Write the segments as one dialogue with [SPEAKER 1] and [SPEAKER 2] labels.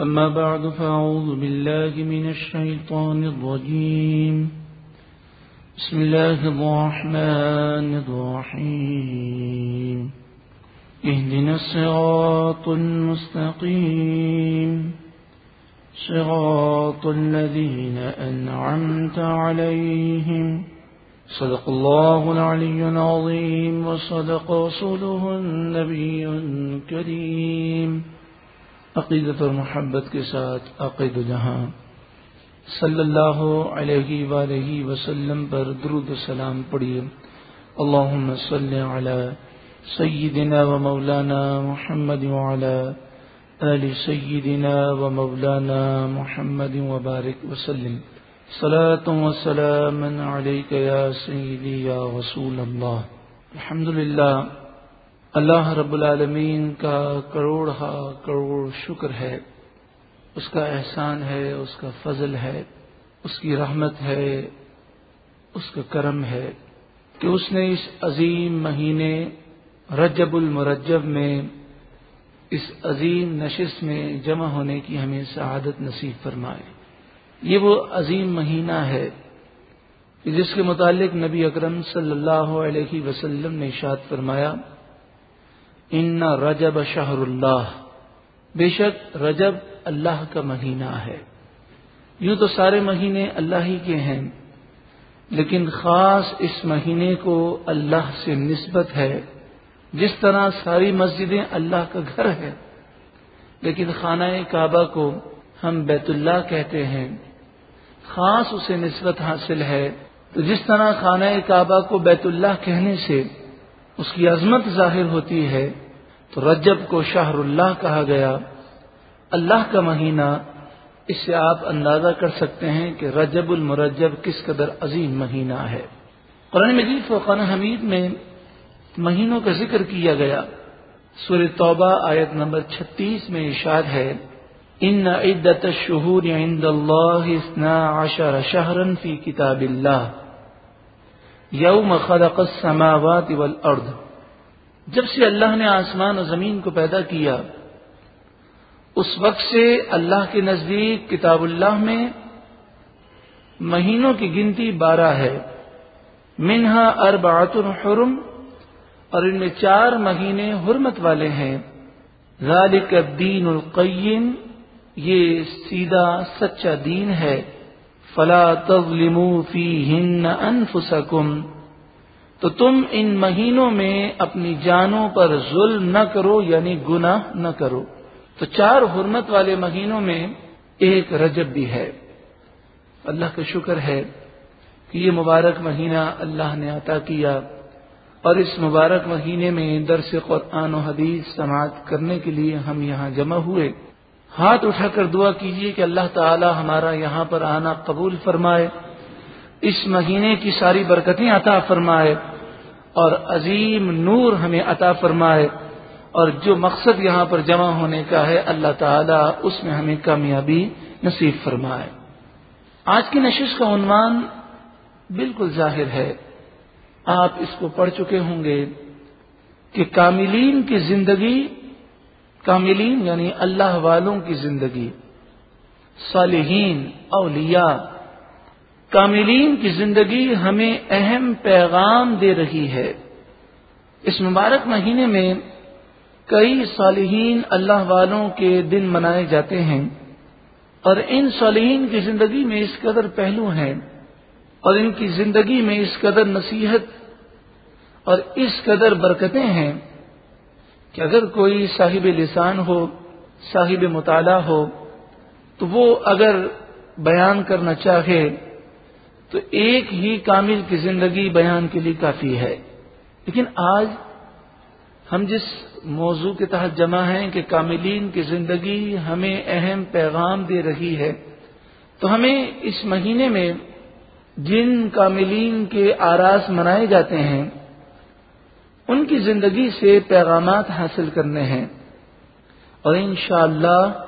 [SPEAKER 1] أما بعد فأعوذ بالله من الشيطان الرجيم. بسم الله الرحمن الرحيم. اهدنا الصراط المستقيم. صراط الذين أنعمت عليهم. صدق الله العلي العظيم وصدق رسوله النبي الكريم. عقیدت اور محبت کے ساتھ عقید جہاں۔ صلی اللہ علیہ وآلہ وسلم پر درود السلام پڑھیے۔ اللہم صلی علی سیدنا و مولانا محمد وعلى آل سیدنا و مولانا محمد وبارک وسلم۔ صلاة و سلاما علیک یا سیدی یا رسول اللہ۔ الحمدللہ۔ اللہ رب العالمین کا کروڑ ہا کروڑ شکر ہے۔ اس کا احسان ہے، اس کا فضل ہے، اس کی رحمت ہے، اس کا کرم ہے کہ اس نے اس عظیم مہینے رجب المرجب میں، اس عظیم نشست میں جمع ہونے کی ہمیں سعادت نصیب فرمائے۔ یہ وہ عظیم مہینہ ہے جس کے متعلق نبی اکرم صلی اللہ علیہ وسلم نے اشاد فرمایا۔ ان رجب شہر اللہ۔ بے شک رجب اللہ کا مہینہ ہے۔ یوں تو سارے مہینے اللہ ہی کے ہیں، لیکن خاص اس مہینے کو اللہ سے نسبت ہے۔ جس طرح ساری مسجدیں اللہ کا گھر ہے لیکن خانہ کعبہ کو ہم بیت اللہ کہتے ہیں۔ خاص اسے نسبت حاصل ہے۔ تو جس طرح خانہ کعبہ کو بیت اللہ کہنے سے اس کی عظمت ظاہر ہوتی ہے تو رجب کو شہر اللہ کہا گیا۔ اللہ کا مہینہ اس سے آپ اندازہ کر سکتے ہیں کہ رجب المرجب کس قدر عظیم مہینہ ہے۔ قرآن مجید فقان حمید میں مہینوں کا ذکر کیا گیا۔ سور توبہ آیت نمبر چھتیس میں اشاد ہے، ان عدت شہور عند اللہ عشر شہرن فی کتاب اللہ یوم خلق السماوات والارض۔ جب سے اللہ نے آسمان و زمین کو پیدا کیا، اس وقت سے اللہ کے نزدیک کتاب اللہ میں مہینوں کی گنتی بارہ ہے۔ منہا اربعت الحرم اور ان میں چار مہینے حرمت والے ہیں۔ ذالک الدین القیم، یہ سیدھا سچا دین ہے۔ فلا تظلموا فیہن انفسکم، تو تم ان مہینوں میں اپنی جانوں پر ظلم نہ کرو یعنی گناہ نہ کرو۔ تو چار حرمت والے مہینوں میں ایک رجب بھی ہے۔ اللہ کا شکر ہے کہ یہ مبارک مہینہ اللہ نے عطا کیا، اور اس مبارک مہینے میں درس قرآن و حدیث سماعت کرنے کے لیے ہم یہاں جمع ہوئے۔ ہاتھ اٹھا کر دعا کیجیے کہ اللہ تعالی ہمارا یہاں پر آنا قبول فرمائے۔ اس مہینے کی ساری برکتیں عطا فرمائے اور عظیم نور ہمیں عطا فرمائے۔ اور جو مقصد یہاں پر جمع ہونے کا ہے، اللہ تعالیٰ اس میں ہمیں کامیابی نصیب فرمائے۔ آج کی نشش کا عنوان بالکل ظاہر ہے۔ آپ اس کو پڑھ چکے ہوں گے کہ کاملین کی زندگی کاملین یعنی اللہ والوں کی زندگی، صالحین، اولیاء۔ کاملین کی زندگی ہمیں اہم پیغام دے رہی ہے۔ اس مبارک مہینے میں کئی صالحین اللہ والوں کے دن منائے جاتے ہیں اور ان صالحین کی زندگی میں اس قدر پہلو ہیں اور ان کی زندگی میں اس قدر نصیحت اور اس قدر برکتیں ہیں کہ اگر کوئی صاحب لسان ہو، صاحب مطالعہ ہو، تو وہ اگر بیان کرنا چاہے، تو ایک ہی کامل کی زندگی بیان کے لیے کافی ہے۔ لیکن آج ہم جس موضوع کے تحت جمع ہیں کہ کاملین کی زندگی ہمیں اہم پیغام دے رہی ہے، تو ہمیں اس مہینے میں جن کاملین کے آراز منائے جاتے ہیں ان کی زندگی سے پیغامات حاصل کرنے ہیں اور انشاءاللہ اللہ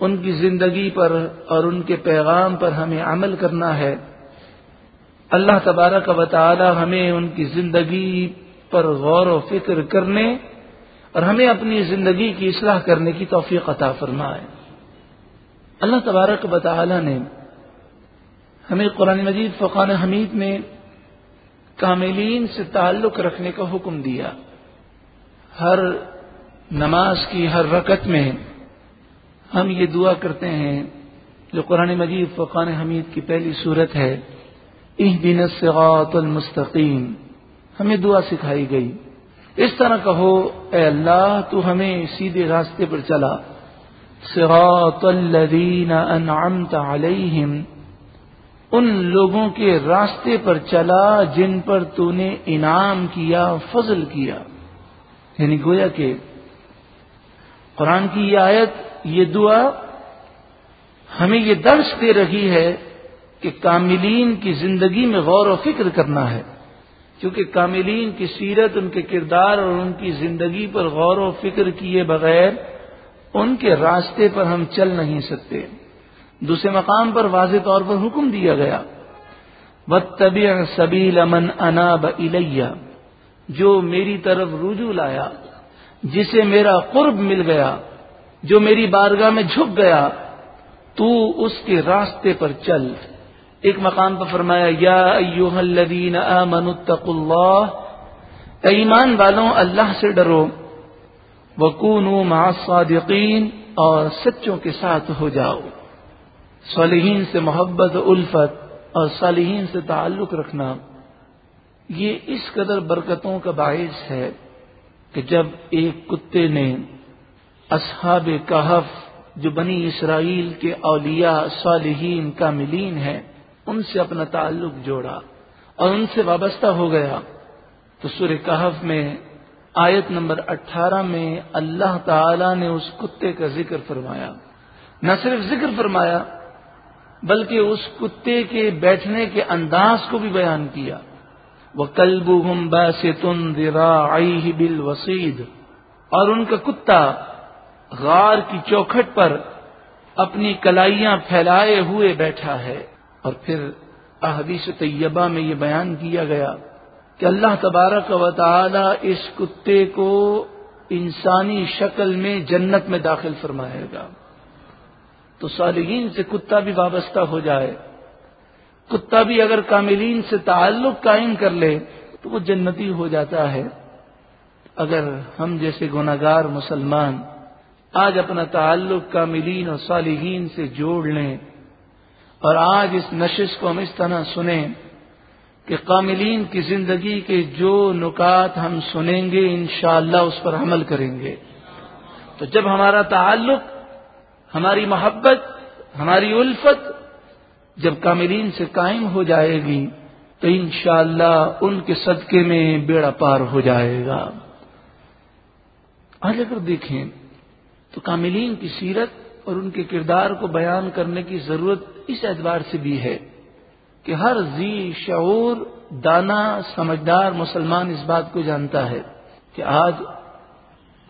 [SPEAKER 1] ان کی زندگی پر اور ان کے پیغام پر ہمیں عمل کرنا ہے۔ اللہ تبارک و تعالی ہمیں ان کی زندگی پر غور و فکر کرنے اور ہمیں اپنی زندگی کی اصلاح کرنے کی توفیق عطا فرمائے۔ اللہ تبارک و تعالی نے ہمیں قرآن مجید فقان حمید میں کاملین سے تعلق رکھنے کا حکم دیا۔ ہر نماز کی ہر رکت میں ہم یہ دعا کرتے ہیں، جو قرآن مجید فقان حمید کی پہلی صورت ہے اس دن سغات المستقیم۔ ہمیں دعا سکھائی گئی۔ اس طرح کہو، اے اللہ، تو ہمیں سیدھے راستے پر چلا۔ صراط الذین انعمت علیہم۔ ان لوگوں کے راستے پر چلا جن پر تو نے انعام کیا، فضل کیا۔ یعنی گویا کہ قرآن کی یہ آیت، یہ دعا ہمیں یہ درس دے رہی ہے کہ کاملین کی زندگی میں غور و فکر کرنا ہے۔ کیونکہ کاملین کی سیرت، ان کے کردار اور ان کی زندگی پر غور و فکر کیے بغیر ان کے راستے پر ہم چل نہیں سکتے۔ دوسرے مقام پر واضح طور پر حکم دیا گیا۔ بد طبی سبیل امن انا بلیہ جو میری طرف رجوع لایا، جسے میرا قرب مل گیا، جو میری بارگاہ میں جھک گیا، تو اس کے راستے پر چل۔ ایک مقام پر فرمایا، یا ایوہ الذین آمنوا اتقوا اللہ۔ ایمان والوں، اللہ سے ڈرو۔ وکونوا مع الصادقین اور سچوں کے ساتھ ہو جاؤ۔ صالحین سے محبت الفت اور صالحین سے تعلق رکھنا، یہ اس قدر برکتوں کا باعث ہے کہ جب ایک کتے نے اصحاب کہف جو بنی اسرائیل کے اولیاء صالحین کاملین ہیں ان سے اپنا تعلق جوڑا اور ان سے وابستہ ہو گیا، تو سور کہف میں آیت نمبر اٹھارہ میں اللہ تعالی نے اس کتے کا ذکر فرمایا۔ نہ صرف ذکر فرمایا بلکہ اس کتے کے بیٹھنے کے انداز کو بھی بیان کیا۔ وہ کلب ہم تن بل وسید اور ان کا کتا غار کی چوکھٹ پر اپنی کلائیاں پھیلائے ہوئے بیٹھا ہے۔ اور پھر احدیث طیبہ میں یہ بیان کیا گیا کہ اللہ تبارک و تعالی اس کتے کو انسانی شکل میں جنت میں داخل فرمائے گا۔ تو صالحین سے کتا بھی وابستہ ہو جائے۔ کتا بھی اگر کاملین سے تعلق قائم کر لے، تو وہ جنتی ہو جاتا ہے۔ اگر ہم جیسے گناگار مسلمان آج اپنا تعلق کاملین اور صالحین سے جوڑ لیں اور آج اس نشش کو ہم اس طرح سنیں کہ قاملین کی زندگی کے جو نکات ہم سنیں گے، انشاءاللہ اس پر عمل کریں گے۔ تو جب ہمارا تعلق ہماری محبت، ہماری الفت جب کاملین سے قائم ہو جائے گی تو انشاءاللہ ان کے صدقے میں بیڑا پار ہو جائے گا۔ آج اگر دیکھیں تو کاملین کی سیرت اور ان کے کردار کو بیان کرنے کی ضرورت اس اعتبار سے بھی ہے کہ ہر زی شعور، دانا، سمجھدار مسلمان اس بات کو جانتا ہے کہ آج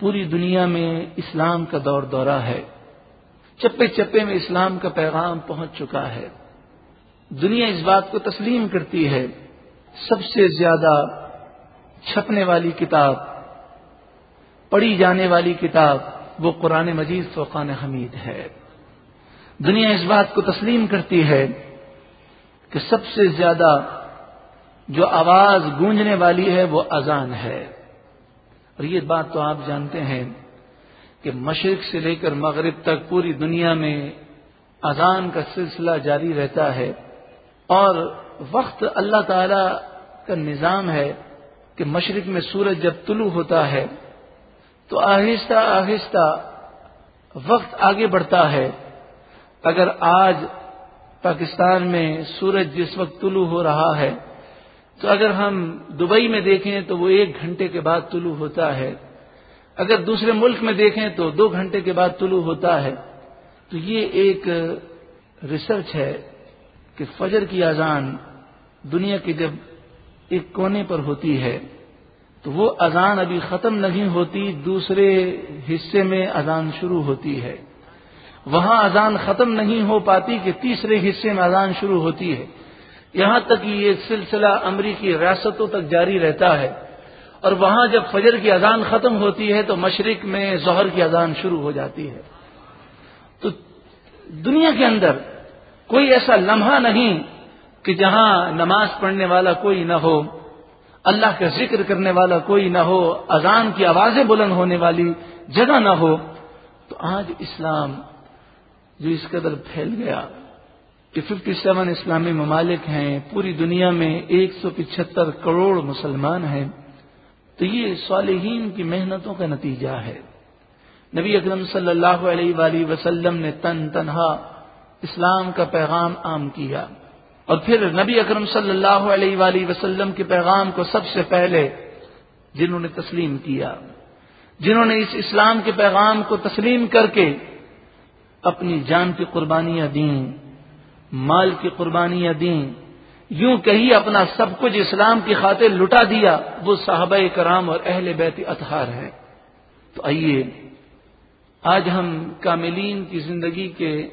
[SPEAKER 1] پوری دنیا میں اسلام کا دور دورہ ہے۔ چپے چپے میں اسلام کا پیغام پہنچ چکا ہے۔ دنیا اس بات کو تسلیم کرتی ہے۔ سب سے زیادہ چھپنے والی کتاب، پڑھی جانے والی کتاب وہ قرآن مجید فوقان حمید ہے۔ دنیا اس بات کو تسلیم کرتی ہے کہ سب سے زیادہ جو آواز گونجنے والی ہے وہ اذان ہے۔ اور یہ بات تو آپ جانتے ہیں۔ کہ مشرق سے لے کر مغرب تک پوری دنیا میں اذان کا سلسلہ جاری رہتا ہے اور وقت اللہ تعالی کا نظام ہے کہ مشرق میں سورج جب طلوع ہوتا ہے تو آہستہ آہستہ وقت آگے بڑھتا ہے۔ اگر آج پاکستان میں سورج جس وقت طلوع ہو رہا ہے تو اگر ہم دبئی میں دیکھیں تو وہ ایک گھنٹے کے بعد طلوع ہوتا ہے۔ اگر دوسرے ملک میں دیکھیں تو دو گھنٹے کے بعد طلوع ہوتا ہے، تو یہ ایک ریسرچ ہے کہ فجر کی اذان دنیا کے جب ایک کونے پر ہوتی ہے، تو وہ اذان ابھی ختم نہیں ہوتی، دوسرے حصے میں اذان شروع ہوتی ہے۔ وہاں اذان ختم نہیں ہو پاتی کہ تیسرے حصے میں اذان شروع ہوتی ہے۔ یہاں تک یہ سلسلہ امریکی ریاستوں تک جاری رہتا ہے۔ اور وہاں جب فجر کی اذان ختم ہوتی ہے تو مشرق میں ظہر کی اذان شروع ہو جاتی ہے۔ تو دنیا کے اندر کوئی ایسا لمحہ نہیں کہ جہاں نماز پڑھنے والا کوئی نہ ہو، اللہ کا ذکر کرنے والا کوئی نہ ہو، اذان کی آوازیں بلند ہونے والی جگہ نہ ہو، تو آج اسلام جو اس قدر پھیل گیا کہ ففٹی سیون اسلامی ممالک ہیں، پوری دنیا میں ایک سو پچہتر کروڑ مسلمان ہیں۔ تو یہ صالحین کی محنتوں کا نتیجہ ہے۔ نبی اکرم صلی اللہ علیہ وآلہ وسلم نے تن تنہا اسلام کا پیغام عام کیا۔ اور پھر نبی اکرم صلی اللہ علیہ وآلہ وسلم کے پیغام کو سب سے پہلے جنہوں نے تسلیم کیا۔ جنہوں نے اس اسلام کے پیغام کو تسلیم کر کے اپنی جان کی قربانیاں دیں، مال کی قربانیاں دیں یوں کہی اپنا سب کچھ اسلام کی خاطر لٹا دیا، وہ صحابہ کرام اور اہل بیت اطہار ہے تو آئیے، آج ہم کاملین کی زندگی کے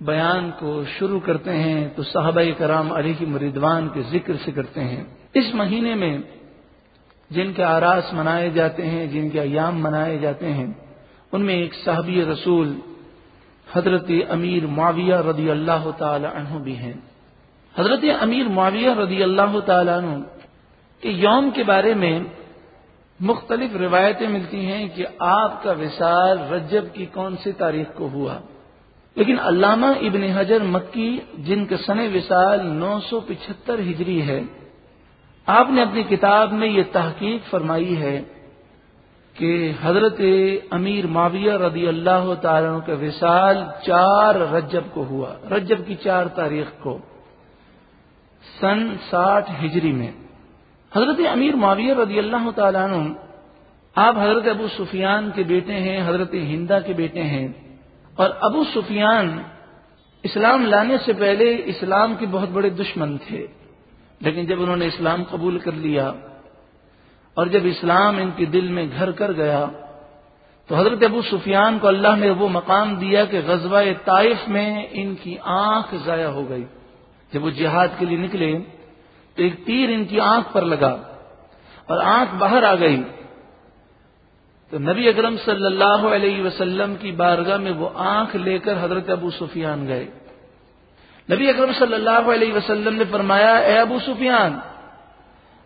[SPEAKER 1] بیان کو شروع کرتے ہیں۔ تو صحابہ کرام علیہ مریدوان کے ذکر سے کرتے ہیں۔ اس مہینے میں جن کے آراس منائے جاتے ہیں، جن کے ایام منائے جاتے ہیں، ان میں ایک صحابی رسول حضرت امیر معاویہ رضی اللہ تعالی عنہ بھی ہیں۔ حضرت امیر معاویہ رضی اللہ تعالیٰ عنہ کے یوم کے بارے میں مختلف روایتیں ملتی ہیں کہ آپ کا وصال رجب کی کون سی تاریخ کو ہوا۔ لیکن علامہ ابن حجر مکی، جن کے سن وصال نو سو پچہتر ہجری ہے، آپ نے اپنی کتاب میں یہ تحقیق فرمائی ہے کہ حضرت امیر معاویہ رضی اللہ تعالیٰ کا وصال چار رجب کو ہوا، رجب کی چار تاریخ کو۔ سن ساٹھ ہجری میں۔ حضرت امیر معاویہ رضی اللہ تعالیٰ عنہ، آپ حضرت ابو سفیان کے بیٹے ہیں، حضرت ہندا کے بیٹے ہیں۔ اور ابو سفیان اسلام لانے سے پہلے اسلام کے بہت بڑے دشمن تھے، لیکن جب انہوں نے اسلام قبول کر لیا اور جب اسلام ان کے دل میں گھر کر گیا، تو حضرت ابو سفیان کو اللہ نے وہ مقام دیا کہ غزوہ طائف میں ان کی آنکھ ضائع ہو گئی۔ جب وہ جہاد کے لیے نکلے تو ایک تیر ان کی آنکھ پر لگا اور آنکھ باہر آ گئی۔ تو نبی اکرم صلی اللہ علیہ وسلم کی بارگاہ میں وہ آنکھ لے کر حضرت ابو سفیان گئے۔ نبی اکرم صلی اللہ علیہ وسلم نے فرمایا، اے ابو سفیان،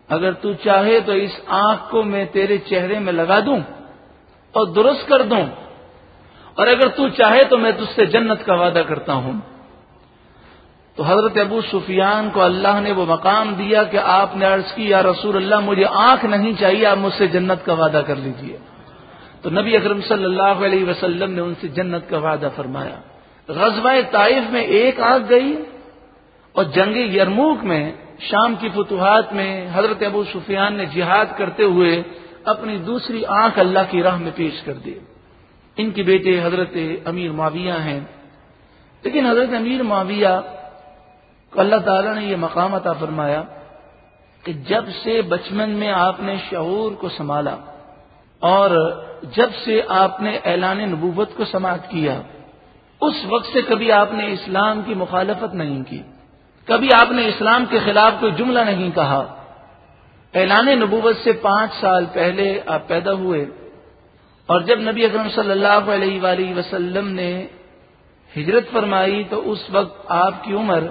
[SPEAKER 1] اگر تو چاہے تو اس آنکھ کو میں تیرے چہرے میں لگا دوں اور درست کر دوں، اور اگر تو چاہے تو میں تج سے جنت کا وعدہ کرتا ہوں۔ تو حضرت ابو سفیان کو اللہ نے وہ مقام دیا کہ آپ نے عرض کی، یا رسول اللہ، مجھے آنکھ نہیں چاہیے، آپ مجھ سے جنت کا وعدہ کر لیجیے۔ تو نبی اکرم صلی اللہ علیہ وسلم نے ان سے جنت کا وعدہ فرمایا۔ غزوہ طائف میں ایک آنکھ گئی اور جنگ یرموک میں، شام کی فتوحات میں حضرت ابو سفیان نے جہاد کرتے ہوئے اپنی دوسری آنکھ اللہ کی راہ میں پیش کر دی۔ ان کے بیٹے حضرت امیر معاویہ ہیں۔ لیکن حضرت امیر معاویہ تو اللہ تعالیٰ نے یہ مقام عطا فرمایا کہ جب سے بچپن میں آپ نے شعور کو سنبھالا اور جب سے آپ نے اعلان نبوت کو سماعت کیا، اس وقت سے کبھی آپ نے اسلام کی مخالفت نہیں کی، کبھی آپ نے اسلام کے خلاف کوئی جملہ نہیں کہا۔ اعلان نبوت سے پانچ سال پہلے آپ پیدا ہوئے اور جب نبی اکرم صلی اللہ علیہ وآلہ وسلم نے ہجرت فرمائی تو اس وقت آپ کی عمر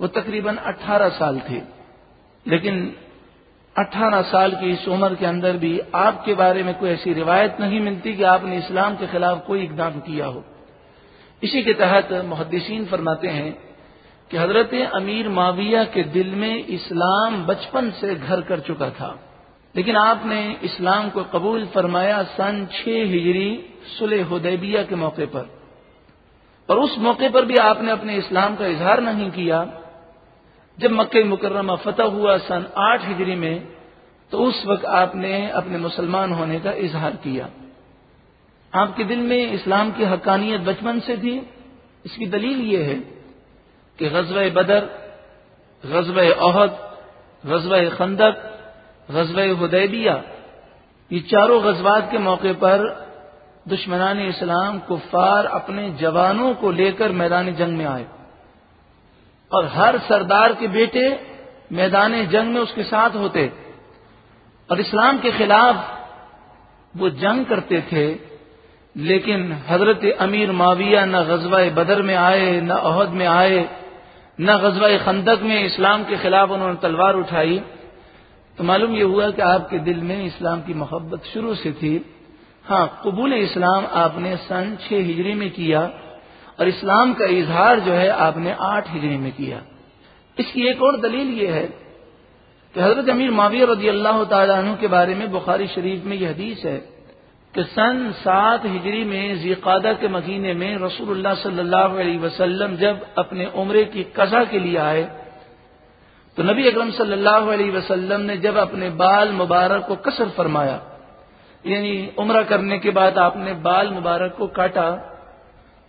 [SPEAKER 1] وہ تقریباً اٹھارہ سال تھے۔ لیکن اٹھارہ سال کی اس عمر کے اندر بھی آپ کے بارے میں کوئی ایسی روایت نہیں ملتی کہ آپ نے اسلام کے خلاف کوئی اقدام کیا ہو۔ اسی کے تحت محدثین فرماتے ہیں کہ حضرت امیر معاویہ کے دل میں اسلام بچپن سے گھر کر چکا تھا۔ لیکن آپ نے اسلام کو قبول فرمایا سن چھ ہجری سلح حدیبیہ کے موقع پر۔ اور اس موقع پر بھی آپ نے اپنے اسلام کا اظہار نہیں کیا۔ جب مکہ مکرمہ فتح ہوا سن آٹھ ہجری میں، تو اس وقت آپ نے اپنے مسلمان ہونے کا اظہار کیا۔ آپ کے دل میں اسلام کی حقانیت بچپن سے تھی۔ اس کی دلیل یہ ہے کہ غزوہ بدر، غزوہ عہد غزوہ خندق، غزوہ حدیبیہ، یہ چاروں غزوات کے موقع پر دشمنان اسلام کفار اپنے جوانوں کو لے کر میدان جنگ میں آئے۔ اور ہر سردار کے بیٹے میدان جنگ میں اس کے ساتھ ہوتے اور اسلام کے خلاف وہ جنگ کرتے تھے، لیکن حضرت امیر معاویہ نہ غزوہ بدر میں آئے، نہ عہد میں آئے، نہ غزوہ خندق میں اسلام کے خلاف انہوں نے تلوار اٹھائی۔ تو معلوم یہ ہوا کہ آپ کے دل میں اسلام کی محبت شروع سے تھی۔ ہاں قبول اسلام آپ نے سن چھ ہجری میں کیا۔ اور اسلام کا اظہار جو ہے آپ نے آٹھ ہجری میں کیا۔ اس کی ایک اور دلیل یہ ہے کہ حضرت امیر معاویہ رضی اللہ تعالیٰ عنہ کے بارے میں بخاری شریف میں یہ حدیث ہے کہ سن سات ہجری میں ذیقادہ کے مہینے میں رسول اللہ صلی اللہ علیہ وسلم جب اپنے عمرے کی قزا کے لیے آئے، تو نبی اکرم صلی اللہ علیہ وسلم نے جب اپنے بال مبارک کو کثر فرمایا یعنی عمرہ کرنے کے بعد آپ نے بال مبارک کو کاٹا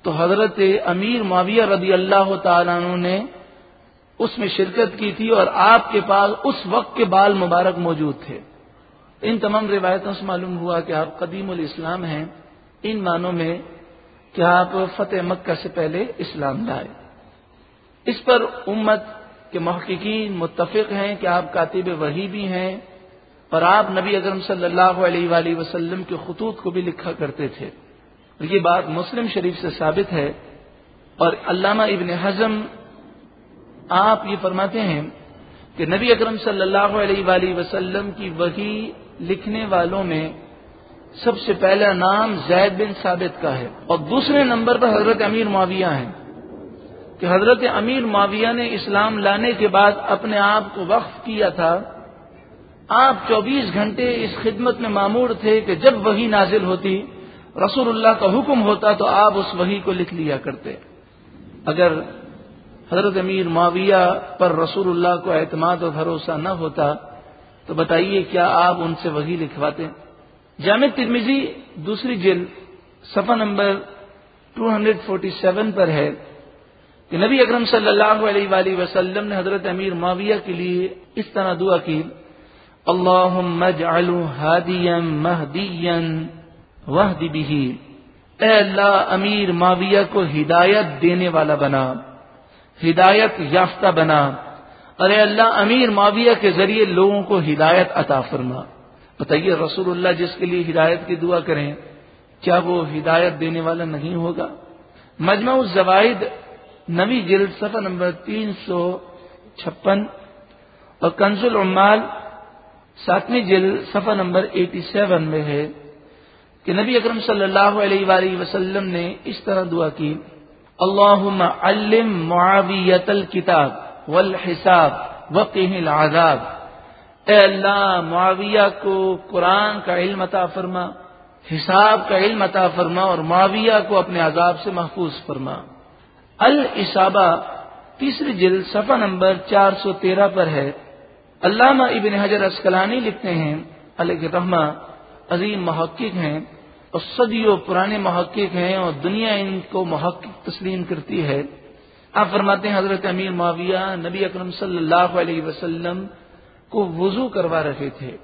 [SPEAKER 1] تو حضرت امیر معاویہ رضی اللہ تعالیٰ عنہ نے اس میں شرکت کی تھی اور آپ کے پاس اس وقت کے بال مبارک موجود تھے۔ ان تمام روایتوں سے معلوم ہوا کہ آپ قدیم الاسلام ہیں۔ ان معنوں میں کہ آپ فتح مکہ سے پہلے اسلام لائے۔ اس پر امت کے محققین متفق ہیں کہ آپ کاتب وہی بھی ہیں اور آپ نبی اکرم صلی اللہ علیہ وآلہ وسلم کے خطوط کو بھی لکھا کرتے تھے۔ یہ بات مسلم شریف سے ثابت ہے اور علامہ ابن حزم آپ یہ فرماتے ہیں کہ نبی اکرم صلی اللہ علیہ وآلہ وسلم کی وہی لکھنے والوں میں سب سے پہلا نام زید بن ثابت کا ہے اور دوسرے نمبر پر حضرت امیر معاویہ ہیں کہ حضرت امیر معاویہ نے اسلام لانے کے بعد اپنے آپ کو وقف کیا تھا۔ آپ چوبیس گھنٹے اس خدمت میں معمور تھے کہ جب وہی نازل ہوتی رسول اللہ کا حکم ہوتا تو آپ اس وہی کو لکھ لیا کرتے۔ اگر حضرت امیر معاویہ پر رسول اللہ کو اعتماد اور بھروسہ نہ ہوتا، تو بتائیے کیا آپ ان سے وہی لکھواتے؟ جامع ترمیزی دوسری جلد صفحہ نمبر 247 پر ہے کہ نبی اکرم صلی اللہ علیہ وآلہ وسلم نے حضرت امیر معاویہ کے لیے اس طرح دعا کی اللہ بھی اے اللہ، امیر معاویہ کو ہدایت دینے والا بنا۔ ہدایت یافتہ بنا۔ ارے اللہ، امیر معاویہ کے ذریعے لوگوں کو ہدایت عطا فرما۔ بتائیے، رسول اللہ جس کے لیے ہدایت کی دعا کریں، کیا وہ ہدایت دینے والا نہیں ہوگا؟ مجمع الزوائد، نوی جلد صفحہ نمبر تین سو چھپن۔ اور کنز العمال، ساتویں جلد صفحہ نمبر ایٹی سیون میں ہے۔ کہ نبی اکرم صلی اللہ علیہ وآلہ وسلم نے اس طرح دعا کی اللہ علم معاویت الکتاب والحساب وقه العذاب۔ اے اللہ، معاویہ کو قرآن کا علم عطا فرما، حساب کا علم عطا فرما اور معاویہ کو اپنے عذاب سے محفوظ فرما۔ الصابہ تیسری جلد صفحہ نمبر چار سو تیرہ پر ہے۔ علامہ ابن حجر اسکلانی لکھتے ہیں، علیہ رحمہ عظیم محقق ہیں اور صدیوں پرانے محقق ہیں اور دنیا ان کو محقق تسلیم کرتی ہے۔ آپ فرماتے ہیں حضرت امیر معاویہ نبی اکرم صلی اللہ علیہ وسلم کو وضو کروا رہے تھے۔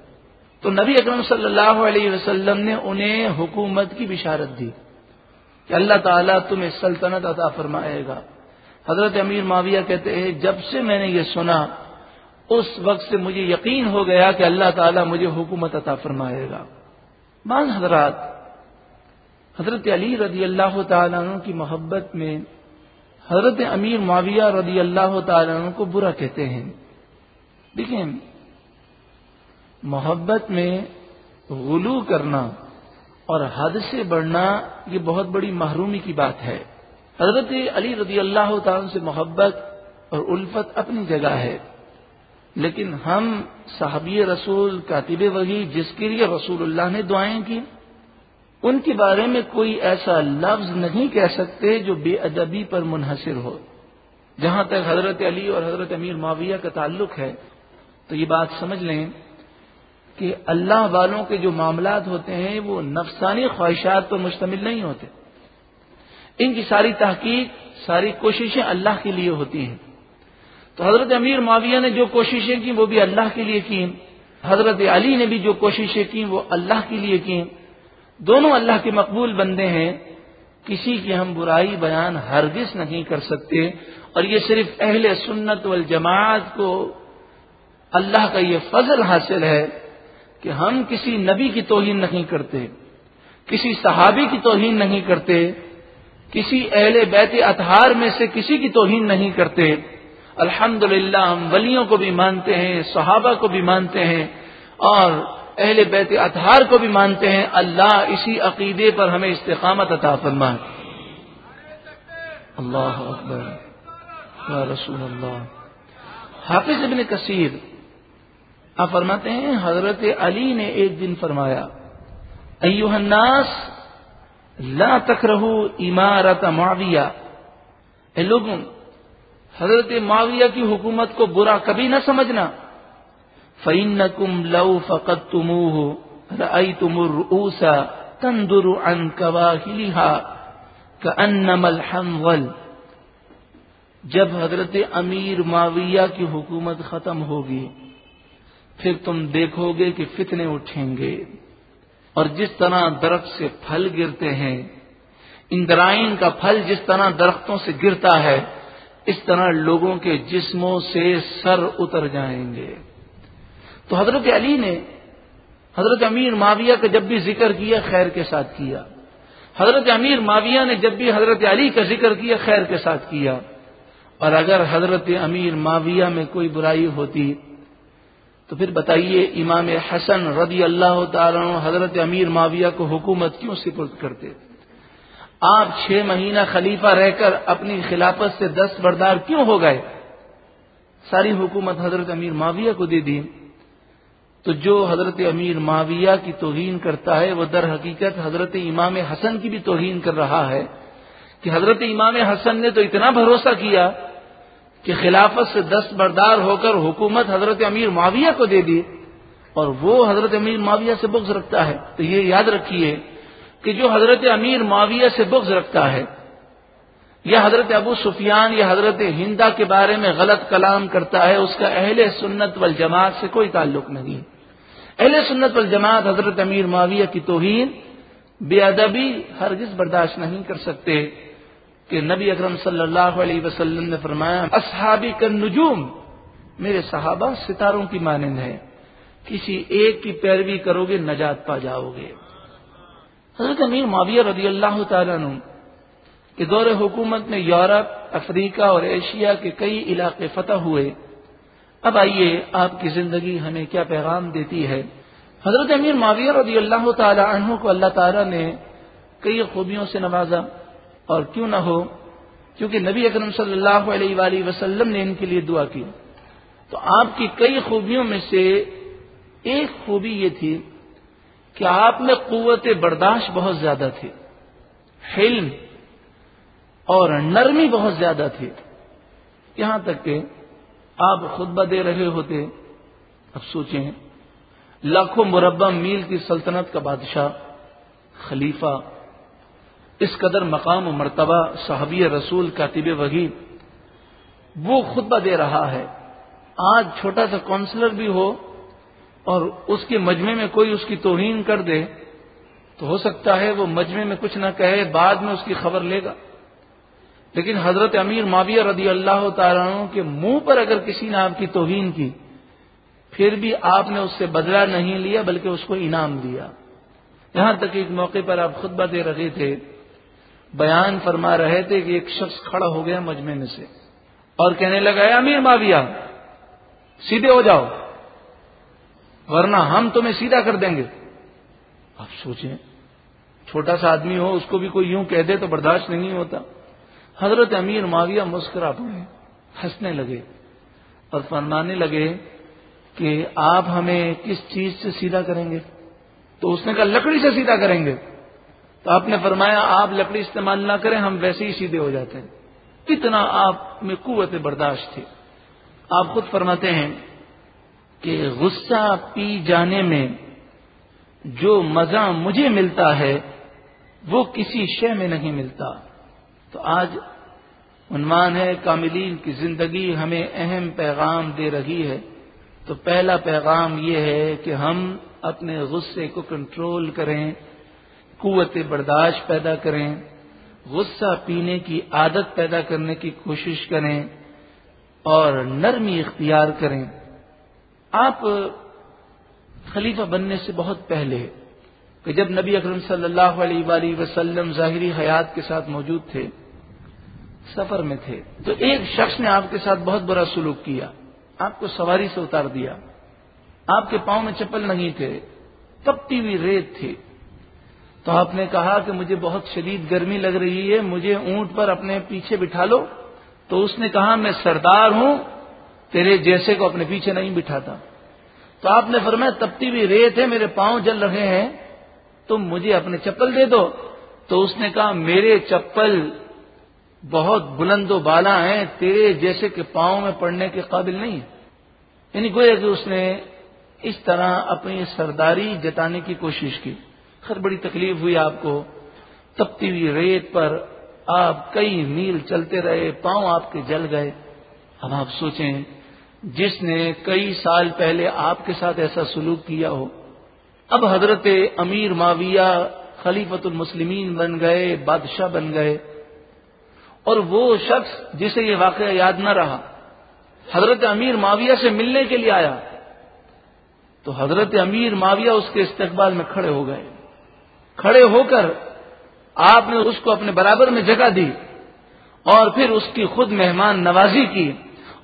[SPEAKER 1] تو نبی اکرم صلی اللہ علیہ وسلم نے انہیں حکومت کی بشارت دی کہ اللہ تعالیٰ تمہیں سلطنت عطا فرمائے گا۔ حضرت امیر معاویہ کہتے ہیں، جب سے میں نے یہ سنا، اس وقت سے مجھے یقین ہو گیا کہ اللہ تعالیٰ مجھے حکومت عطا فرمائے گا۔ بعض حضرات حضرت علی رضی اللہ تعالیٰ عنہ کی محبت میں حضرت امیر معاویہ رضی اللہ تعالیٰ عنہ کو برا کہتے ہیں۔ دیکھیں، محبت میں غلو کرنا اور حد سے بڑھنا یہ بہت بڑی محرومی کی بات ہے۔ حضرت علی رضی اللہ تعالیٰ سے محبت اور الفت اپنی جگہ ہے۔ لیکن ہم صحابی رسول، کاتب وحی جس کے لیے رسول اللہ نے دعائیں کی، ان کے بارے میں کوئی ایسا لفظ نہیں کہہ سکتے جو بے ادبی پر منحصر ہو۔ جہاں تک حضرت علی اور حضرت امیر معاویہ کا تعلق ہے، تو یہ بات سمجھ لیں کہ اللہ والوں کے جو معاملات ہوتے ہیں، وہ نفسانی خواہشات پر مشتمل نہیں ہوتے۔ ان کی ساری تحقیق، ساری کوششیں اللہ کے لیے ہوتی ہیں۔ تو حضرت امیر معاویہ نے جو کوششیں کی وہ بھی اللہ کے لیے کی حضرت علی نے بھی جو کوششیں کی وہ اللہ کے لیے کی دونوں اللہ کے مقبول بندے ہیں کسی کی ہم برائی بیان ہرگز نہیں کر سکتے اور یہ صرف اہل سنت والجماعت کو اللہ کا یہ فضل حاصل ہے کہ ہم کسی نبی کی توہین نہیں کرتے، کسی صحابی کی توہین نہیں کرتے، کسی اہل بیت اطہار میں سے کسی کی توہین نہیں کرتے۔ الحمد ہم ولیوں کو بھی مانتے ہیں، صحابہ کو بھی مانتے ہیں، اور اہل بیت اطہار کو بھی مانتے ہیں۔ اللہ اسی عقیدے پر ہمیں استقامت عطا فرمائے۔ اللہ اکبر۔ یا رسول اللہ۔ حافظ ابن کثیر۔ آپ فرماتے ہیں، حضرت علی نے ایک دن فرمایا، ایوہ الناس لا تکرہو عمارت معاویہ۔ اے لوگوں حضرت معاویہ کی حکومت کو برا کبھی نہ سمجھنا۔ فعین کم لو فقت تم رئی تمر اوسا تندر ان کوا الحمول جب حضرت امیر معاویہ کی حکومت ختم ہوگی، پھر تم دیکھو گے کہ فتنے اٹھیں گے اور جس طرح درخت سے پھل گرتے ہیں، اندرائن کا پھل جس طرح درختوں سے گرتا ہے اس طرح لوگوں کے جسموں سے سر اتر جائیں گے۔ تو حضرت علی نے حضرت امیر معاویہ کا جب بھی ذکر کیا، خیر کے ساتھ کیا۔ حضرت امیر معاویہ نے جب بھی حضرت علی کا ذکر کیا، خیر کے ساتھ کیا۔ اور اگر حضرت امیر معاویہ میں کوئی برائی ہوتی، تو پھر بتائیے امام حسن رضی اللہ تعالیٰ حضرت امیر معاویہ کو حکومت کیوں سپرد کرتے؟ آپ چھ مہینہ خلیفہ رہ کر اپنی خلافت سے دست بردار کیوں ہو گئے؟ ساری حکومت حضرت امیر معاویہ کو دے دی۔ تو جو حضرت امیر معاویہ کی توہین کرتا ہے، وہ در حقیقت حضرت امام حسن کی بھی توہین کر رہا ہے۔ کہ حضرت امام حسن نے تو اتنا بھروسہ کیا کہ خلافت سے دست بردار ہو کر حکومت حضرت امیر معاویہ کو دے دی اور وہ حضرت امیر معاویہ سے بغض رکھتا ہے۔ تو یہ یاد رکھیے کہ جو حضرت امیر معاویہ سے بغض رکھتا ہے، یا حضرت ابو سفیان یا حضرت ہندا کے بارے میں غلط کلام کرتا ہے، اس کا اہل سنت والجماعت سے کوئی تعلق نہیں۔ اہل سنت والجماعت حضرت امیر معاویہ کی توہین بے ادبی ہرگز برداشت نہیں کر سکتے کہ نبی اکرم صلی اللہ علیہ وسلم نے فرمایا، اصحابی کا نجوم میرے صحابہ ستاروں کی مانند ہے، کسی ایک کی پیروی کرو گے، نجات پا جاؤ گے۔ حضرت امیر معاویہ رضی اللہ تعالیٰ عنہ کے دور حکومت میں یورپ، افریقہ اور ایشیا کے کئی علاقے فتح ہوئے۔ اب آئیے آپ کی زندگی ہمیں کیا پیغام دیتی ہے۔ حضرت امیر معاویہ رضی اللہ تعالی عنہ کو اللہ تعالیٰ نے کئی خوبیوں سے نوازا۔ اور کیوں نہ ہو، کیونکہ نبی اکرم صلی اللہ علیہ وآلہ وسلم نے ان کے لیے دعا کی۔ تو آپ کی کئی خوبیوں میں سے ایک خوبی یہ تھی کہ آپ میں قوت برداشت بہت زیادہ تھی، حلم اور نرمی بہت زیادہ تھی۔ یہاں تک کہ آپ خطبہ دے رہے ہوتے، اب سوچیں، لاکھوں مربع میل کی سلطنت کا بادشاہ، خلیفہ، اس قدر مقام و مرتبہ صحابی رسول، کاتب وغی وہ خطبہ دے رہا ہے۔ آج چھوٹا سا کونسلر بھی ہو اور اس کے مجمے میں کوئی اس کی توہین کر دے تو ہو سکتا ہے وہ مجمے میں کچھ نہ کہے، بعد میں اس کی خبر لے گا۔ لیکن حضرت امیر معاویہ رضی اللہ تعالیٰ کے منہ پر اگر کسی نے آپ کی توہین کی، پھر بھی آپ نے اس سے بدلہ نہیں لیا، بلکہ اس کو انعام دیا۔ یہاں تک ایک موقع پر آپ خطبہ دے رہے تھے، بیان فرما رہے تھے کہ ایک شخص کھڑا ہو گیا مجمے میں سے اور کہنے لگا امیر معاویہ، سیدھے ہو جاؤ۔ ورنہ ہم تمہیں سیدھا کر دیں گے۔ آپ سوچیں، چھوٹا سا آدمی ہو، اس کو بھی کوئی یوں کہہ دے تو برداشت نہیں ہوتا۔ حضرت امیر معاویہ مسکرا پڑے ہنسنے لگے اور فرمانے لگے کہ آپ ہمیں کس چیز سے سیدھا کریں گے؟ تو اس نے کہا، لکڑی سے سیدھا کریں گے۔ تو آپ نے فرمایا، آپ لکڑی استعمال نہ کریں، ہم ویسے ہی سیدھے ہو جاتے ہیں۔ کتنا آپ میں قوت برداشت تھی۔ آپ خود فرماتے ہیں کہ غصہ پی جانے میں جو مزہ مجھے ملتا ہے، وہ کسی شے میں نہیں ملتا۔ تو آج عنوان ہے، کاملین کی زندگی ہمیں اہم پیغام دے رہی ہے۔ تو پہلا پیغام یہ ہے کہ ہم اپنے غصے کو کنٹرول کریں، قوت برداشت پیدا کریں، غصہ پینے کی عادت پیدا کرنے کی کوشش کریں اور نرمی اختیار کریں۔ آپ خلیفہ بننے سے بہت پہلے کہ جب نبی اکرم صلی اللہ علیہ وآلہ وسلم ظاہری حیات کے ساتھ موجود تھے، سفر میں تھے، تو ایک شخص نے آپ کے ساتھ بہت برا سلوک کیا، آپ کو سواری سے اتار دیا، آپ کے پاؤں میں چپل نہیں تھے، تپتی ہوئی ریت تھی۔ تو آپ نے کہا کہ مجھے بہت شدید گرمی لگ رہی ہے، مجھے اونٹ پر اپنے پیچھے بٹھا لو۔ تو اس نے کہا، میں سردار ہوں تیرے جیسے کو اپنے پیچھے نہیں بٹھاتا۔ تو آپ نے فرمایا تپتی ہوئی ریت ہے، میرے پاؤں جل رہے ہیں، تم مجھے اپنے چپل دے دو۔ تو اس نے کہا، میرے چپل بہت بلند و بالا ہیں، تیرے جیسے کہ پاؤں میں پڑنے کے قابل نہیں یعنی گویا کہ اس نے اس طرح اپنی سرداری جتانے کی کوشش کی۔ خیر، بڑی تکلیف ہوئی آپ کو۔ تپتی ہوئی ریت پر آپ کئی میل چلتے رہے، پاؤں آپ کے جل گئے۔ اب آپ سوچیں جس نے کئی سال پہلے آپ کے ساتھ ایسا سلوک کیا ہو۔ اب حضرت امیر معاویہ خلیفت المسلمین بن گئے، بادشاہ بن گئے۔ اور وہ شخص جسے یہ واقعہ یاد نہ رہا، حضرت امیر معاویہ سے ملنے کے لیے آیا۔ تو حضرت امیر معاویہ اس کے استقبال میں کھڑے ہو گئے۔ کھڑے ہو کر آپ نے اس کو اپنے برابر میں جگہ دی اور پھر اس کی خود مہمان نوازی کی۔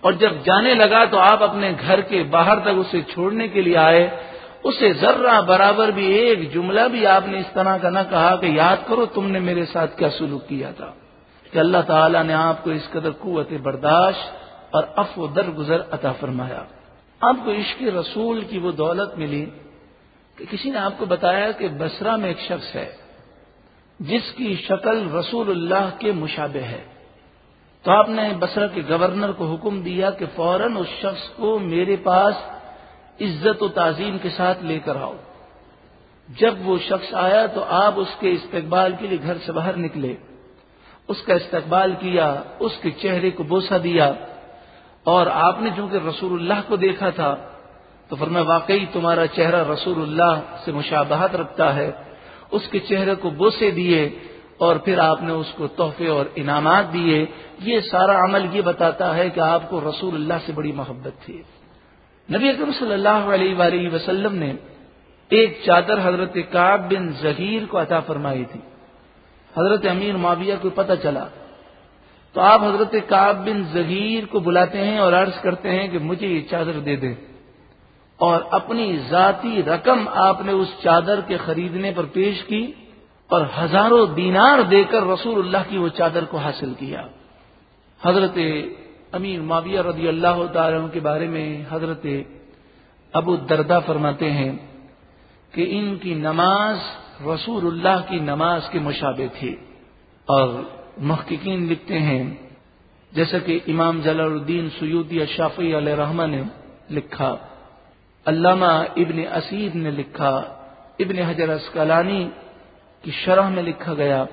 [SPEAKER 1] اور جب جانے لگا تو آپ اپنے گھر کے باہر تک اسے چھوڑنے کے لیے آئے۔ اسے ذرہ برابر بھی ایک جملہ بھی آپ نے اس طرح کا نہ کہا کہ یاد کرو تم نے میرے ساتھ کیا سلوک کیا تھا۔ کہ اللہ تعالیٰ نے آپ کو اس قدر قوت برداشت اور اف و درگزر عطا فرمایا۔ آپ کو عشق رسول کی وہ دولت ملی کہ کسی نے آپ کو بتایا کہ بسرا میں ایک شخص ہے جس کی شکل رسول اللہ کے مشابہ ہے۔ تو آپ نے بسرا کے گورنر کو حکم دیا کہ فوراً اس شخص کو میرے پاس عزت و تعظیم کے ساتھ لے کر آؤ۔ جب وہ شخص آیا تو آپ اس کے استقبال کے لیے گھر سے باہر نکلے۔ اس کا استقبال کیا، اس کے چہرے کو بوسا دیا۔ اور آپ نے چونکہ رسول اللہ کو دیکھا تھا تو فرمایا، واقعی تمہارا چہرہ رسول اللہ سے مشابہت رکھتا ہے۔ اس کے چہرے کو بوسے دیے۔ اور پھر آپ نے اس کو تحفے اور انعامات دیے، یہ سارا عمل یہ بتاتا ہے کہ آپ کو رسول اللہ سے بڑی محبت تھی۔ نبی اکرم صلی اللہ علیہ وآلہ وسلم نے ایک چادر حضرت کاب بن ظہیر کو عطا فرمائی تھی۔ حضرت امیر معاویہ کو پتہ چلا۔ تو آپ حضرت کاب بن ظہیر کو بلاتے ہیں اور عرض کرتے ہیں کہ مجھے یہ چادر دے دیں اور اپنی ذاتی رقم آپ نے اس چادر کے خریدنے پر پیش کی۔ اور ہزاروں دینار دے کر رسول اللہ کی وہ چادر کو حاصل کیا۔ حضرت امیر معاویہ رضی اللہ تعالی کے بارے میں حضرت ابو دردا فرماتے ہیں کہ ان کی نماز رسول اللہ کی نماز کے مشابے تھی۔ اور محققین لکھتے ہیں، جیسا کہ امام جلال الدین سیودی اشافی علیہ رحمٰ نے لکھا، علامہ ابن اسید نے لکھا، ابن حجر اسکلانی کی شرح میں لکھا گیا۔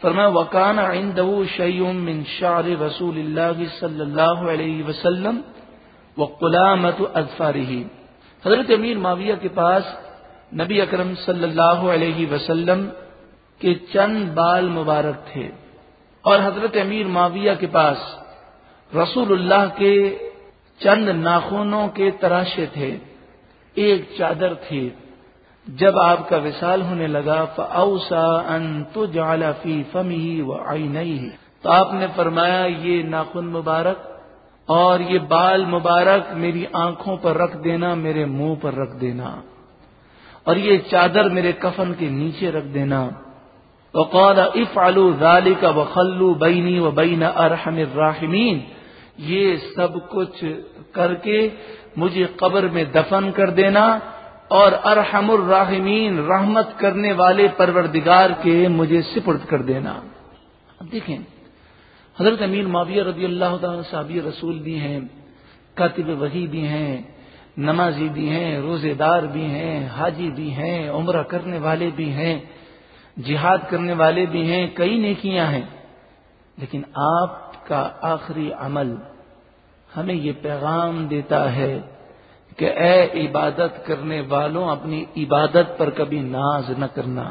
[SPEAKER 1] فرمایا وکان عنده شيء من شعر رسول الله صلی اللہ علیہ وسلم وقلامت اظفاره حضرت امیر معاویہ کے پاس نبی اکرم صلی اللہ علیہ وسلم کے چند بال مبارک تھے۔ اور حضرت امیر معاویہ کے پاس رسول اللہ کے چند ناخونوں کے تراشے تھے۔ ایک چادر تھی۔ جب آپ کا وصال ہونے لگا فاؤسا ان تو جالا فی فمی و آئی تو آپ نے فرمایا، یہ ناخن مبارک اور یہ بال مبارک میری آنکھوں پر رکھ دینا، میرے منہ پر رکھ دینا۔ اور یہ چادر میرے کفن کے نیچے رکھ دینا۔ وقال افعلوا ذلك وخلوا بینی و ارحم الراحمین یہ سب کچھ کر کے مجھے قبر میں دفن کر دینا۔ اور ارحم الراحمین، رحمت کرنے والے پروردگار کے مجھے سپرد کر دینا۔ اب دیکھیں، حضرت امیر معاویہ رضی اللہ تعالی صحابی رسول بھی ہیں، کاتب وحی بھی ہیں، نمازی بھی ہیں روزے دار بھی ہیں، حاجی بھی ہیں، عمرہ کرنے والے بھی ہیں، جہاد کرنے والے بھی ہیں، کئی نیکیاں ہیں۔ لیکن آپ کا آخری عمل ہمیں یہ پیغام دیتا ہے کہ اے عبادت کرنے والوں، اپنی عبادت پر کبھی ناز نہ کرنا،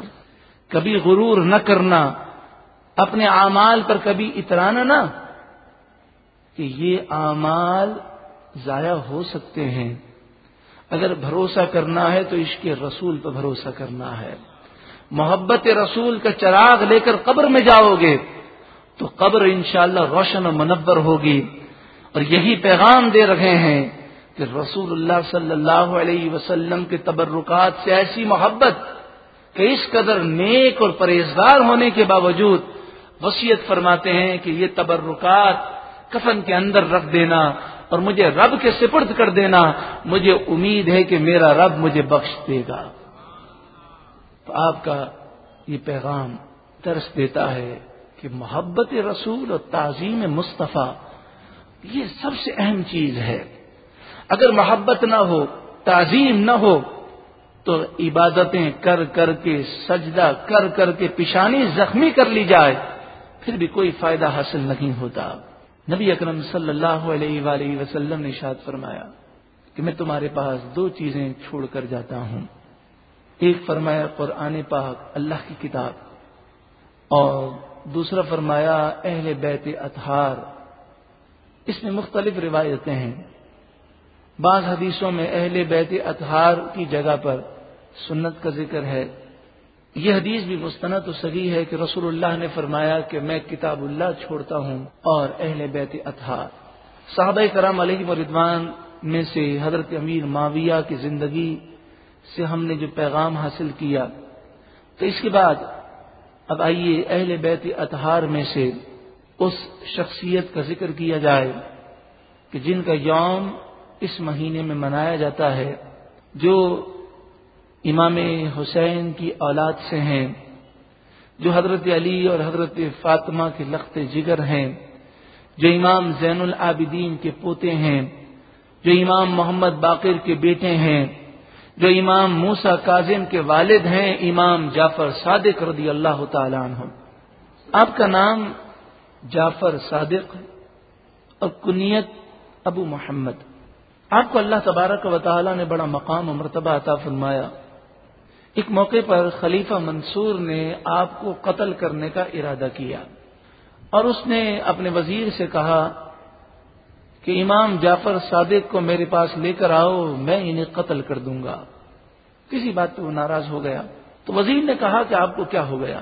[SPEAKER 1] کبھی غرور نہ کرنا، اپنے اعمال پر کبھی اترانا نہ، کہ یہ اعمال ضائع ہو سکتے ہیں۔ اگر بھروسہ کرنا ہے تو عشق رسول پہ بھروسہ کرنا ہے۔ محبت رسول کا چراغ لے کر قبر میں جاؤ گے تو قبر انشاءاللہ روشن و منور ہوگی اور یہی پیغام دے رہے ہیں کہ رسول اللہ صلی اللہ علیہ وسلم کے تبرکات سے ایسی محبت کہ اس قدر نیک اور پرہیزگار ہونے کے باوجود وسیعت فرماتے ہیں کہ یہ تبرکات کفن کے اندر رکھ دینا اور مجھے رب کے سپرد کر دینا، مجھے امید ہے کہ میرا رب مجھے بخش دے گا۔ تو آپ کا یہ پیغام ترس دیتا ہے کہ محبت رسول اور تعظیم مصطفیٰ، یہ سب سے اہم چیز ہے۔ اگر محبت نہ ہو، تعظیم نہ ہو، تو عبادتیں کر کر کے، سجدہ کر کر کے پیشانی زخمی کر لی جائے، پھر بھی کوئی فائدہ حاصل نہیں ہوتا۔ نبی اکرم صلی اللہ علیہ وآلہ وسلم نے شاد فرمایا کہ میں تمہارے پاس دو چیزیں چھوڑ کر جاتا ہوں۔ ایک فرمایا قرآن پاک، اللہ کی کتاب۔ اور دوسرا فرمایا اہل بیت اطہار۔ اس میں مختلف روایتیں ہیں۔ بعض حدیثوں میں اہل بیت اطہار کی جگہ پر سنت کا ذکر ہے۔ یہ حدیث بھی مستند و صحیح ہے کہ رسول اللہ نے فرمایا کہ میں کتاب اللہ چھوڑتا ہوں اور اہل بیت اطہار۔ صحابہ کرام علیہ مردوان میں سے حضرت امیر معاویہ کی زندگی سے ہم نے جو پیغام حاصل کیا۔ تو اس کے بعد اب آئیے اہل بیت اطہار میں سے اس شخصیت کا ذکر کیا جائے کہ جن کا یوم اس مہینے میں منایا جاتا ہے جو امام حسین کی اولاد سے ہیں، جو حضرت علی اور حضرت فاطمہ کے لخت جگر ہیں، جو امام زین العابدین کے پوتے ہیں، جو امام محمد باقر کے بیٹے ہیں، جو امام موسا کاظم کے والد ہیں، امام جعفر صادق رضی اللہ تعالی عنہ۔ آپ کا نام جعفر صادق اور کنیت ابو محمد۔ آپ کو اللہ تبارک و تعالی نے بڑا مقام و مرتبہ عطا فرمایا۔ ایک موقع پر خلیفہ منصور نے آپ کو قتل کرنے کا ارادہ کیا اور اس نے اپنے وزیر سے کہا کہ امام جعفر صادق کو میرے پاس لے کر آؤ، میں انہیں قتل کر دوں گا۔ کسی بات پہ وہ ناراض ہو گیا۔ تو وزیر نے کہا کہ آپ کو کیا ہو گیا؟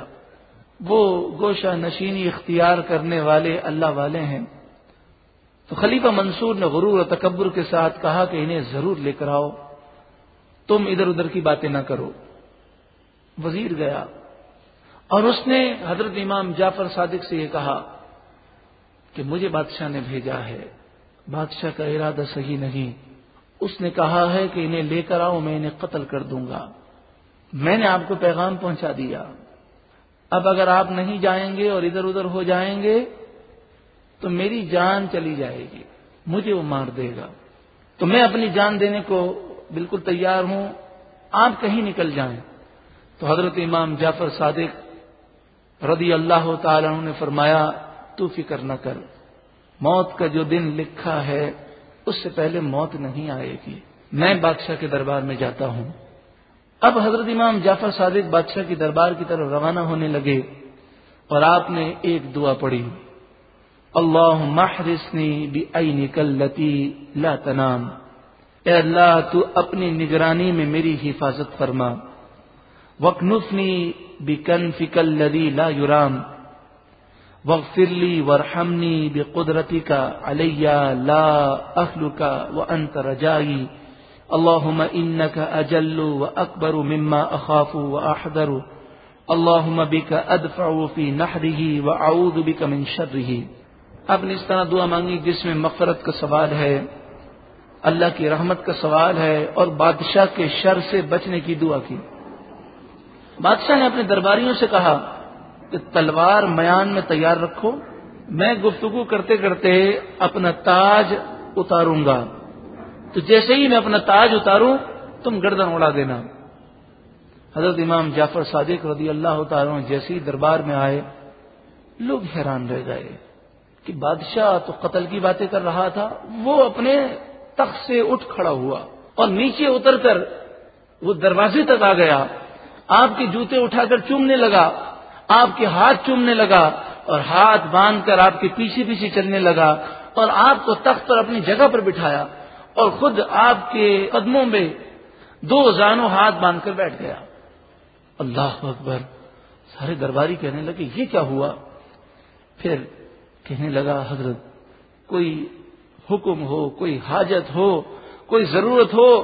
[SPEAKER 1] وہ گوشہ نشینی اختیار کرنے والے اللہ والے ہیں۔ تو خلیفہ منصور نے غرور و تکبر کے ساتھ کہا کہ انہیں ضرور لے کر آؤ۔ تم ادھر ادھر کی باتیں نہ کرو۔ وزیر گیا۔ اور اس نے حضرت امام جعفر صادق سے یہ کہا کہ مجھے بادشاہ نے بھیجا ہے۔ بادشاہ کا ارادہ صحیح نہیں۔ اس نے کہا ہے کہ انہیں لے کر آؤ، میں انہیں قتل کر دوں گا۔ میں نے آپ کو پیغام پہنچا دیا۔ اب اگر آپ نہیں جائیں گے اور ادھر ادھر ہو جائیں گے تو میری جان چلی جائے گی، مجھے وہ مار دے گا۔ تو میں اپنی جان دینے کو بالکل تیار ہوں، آپ کہیں نکل جائیں۔ تو حضرت امام جعفر صادق رضی اللہ تعالی نے فرمایا، تو فکر نہ کر، موت کا جو دن لکھا ہے، اس سے پہلے موت نہیں آئے گی۔ میں بادشاہ کے دربار میں جاتا ہوں۔ اب حضرت امام جعفر صادق بادشاہ کی دربار کی طرف روانہ ہونے لگے اور آپ نے ایک دعا پڑھی۔ اللہ محرسنی بھی کلتی لا تنام۔ اے اللہ، تو اپنی نگرانی میں میری حفاظت فرما۔ وقنفنی بھی کن فکل لا یورام وغفرلی ورحمنی بے قدرتی کا علیہ لا اخل کا و انت رجائی۔ اللہ ان کا اجل و اکبر مما اخاف و احدر اللہ بک ادفع فی نحره و اعوذ بک من شره اب نے اس طرح دعا مانگی جس میں مغفرت کا سوال ہے، اللہ کی رحمت کا سوال ہے اور بادشاہ کے شر سے بچنے کی دعا کی۔ بادشاہ نے اپنے درباریوں سے کہا کہ تلوار میان میں تیار رکھو، میں گفتگو کرتے کرتے اپنا تاج اتاروں گا۔ تو جیسے ہی میں اپنا تاج اتاروں، تم گردن اڑا دینا۔ حضرت امام جعفر صادق رضی اللہ تعالیٰ جیسے ہی دربار میں آئے، لوگ حیران رہ گئے۔ کہ بادشاہ تو قتل کی باتیں کر رہا تھا، وہ اپنے تخت سے اٹھ کھڑا ہوا اور نیچے اتر کر وہ دروازے تک آ گیا۔ آپ کے جوتے اٹھا کر چومنے لگا، آپ کے ہاتھ چومنے لگا اور ہاتھ باندھ کر آپ کے پیچھے پیچھے چلنے لگا اور آپ کو تخت پر اپنی جگہ پر بٹھایا اور خود آپ کے قدموں میں دو زانوں ہاتھ باندھ کر بیٹھ گیا۔ اللہ اکبر، سارے درباری کہنے لگے، یہ کیا ہوا؟ پھر کہنے لگا، حضرت، کوئی حکم ہو، کوئی حاجت ہو، کوئی ضرورت ہو،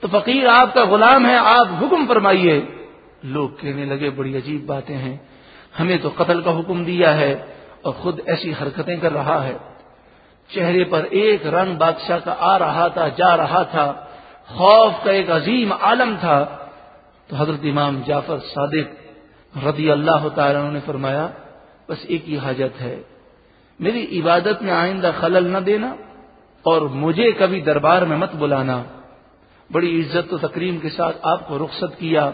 [SPEAKER 1] تو فقیر آپ کا غلام ہے، آپ حکم فرمائیے۔ لوگ کہنے لگے، بڑی عجیب باتیں ہیں۔ ہمیں تو قتل کا حکم دیا ہے اور خود ایسی حرکتیں کر رہا ہے۔ چہرے پر ایک رنگ بادشاہ کا آ رہا تھا، جا رہا تھا۔ خوف کا ایک عظیم عالم تھا۔ تو حضرت امام جعفر صادق رضی اللہ تعالیٰ نے فرمایا، بس ایک ہی حاجت ہے۔ میری عبادت میں آئندہ خلل نہ دینا اور مجھے کبھی دربار میں مت بلانا۔ بڑی عزت و تقریم کے ساتھ آپ کو رخصت کیا۔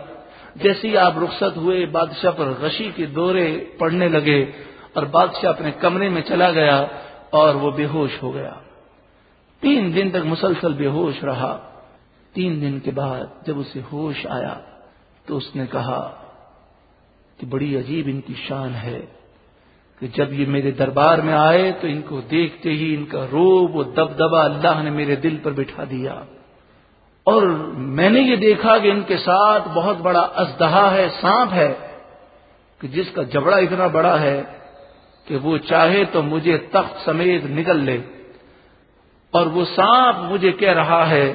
[SPEAKER 1] جیسے ہی آپ رخصت ہوئے، بادشاہ پر غشی کے دورے پڑنے لگے اور بادشاہ اپنے کمرے میں چلا گیا اور وہ بے ہوش ہو گیا۔ تین دن تک مسلسل بے ہوش رہا۔ تین دن کے بعد جب اسے ہوش آیا تو اس نے کہا کہ بڑی عجیب ان کی شان ہے۔ کہ جب یہ میرے دربار میں آئے تو ان کو دیکھتے ہی ان کا روب و دبدبا اللہ نے میرے دل پر بٹھا دیا۔ اور میں نے یہ دیکھا کہ ان کے ساتھ بہت بڑا ازدہا ہے، سانپ ہے، کہ جس کا جبڑا اتنا بڑا ہے کہ وہ چاہے تو مجھے تخت سمیت نکل لے۔ اور وہ سانپ مجھے کہہ رہا ہے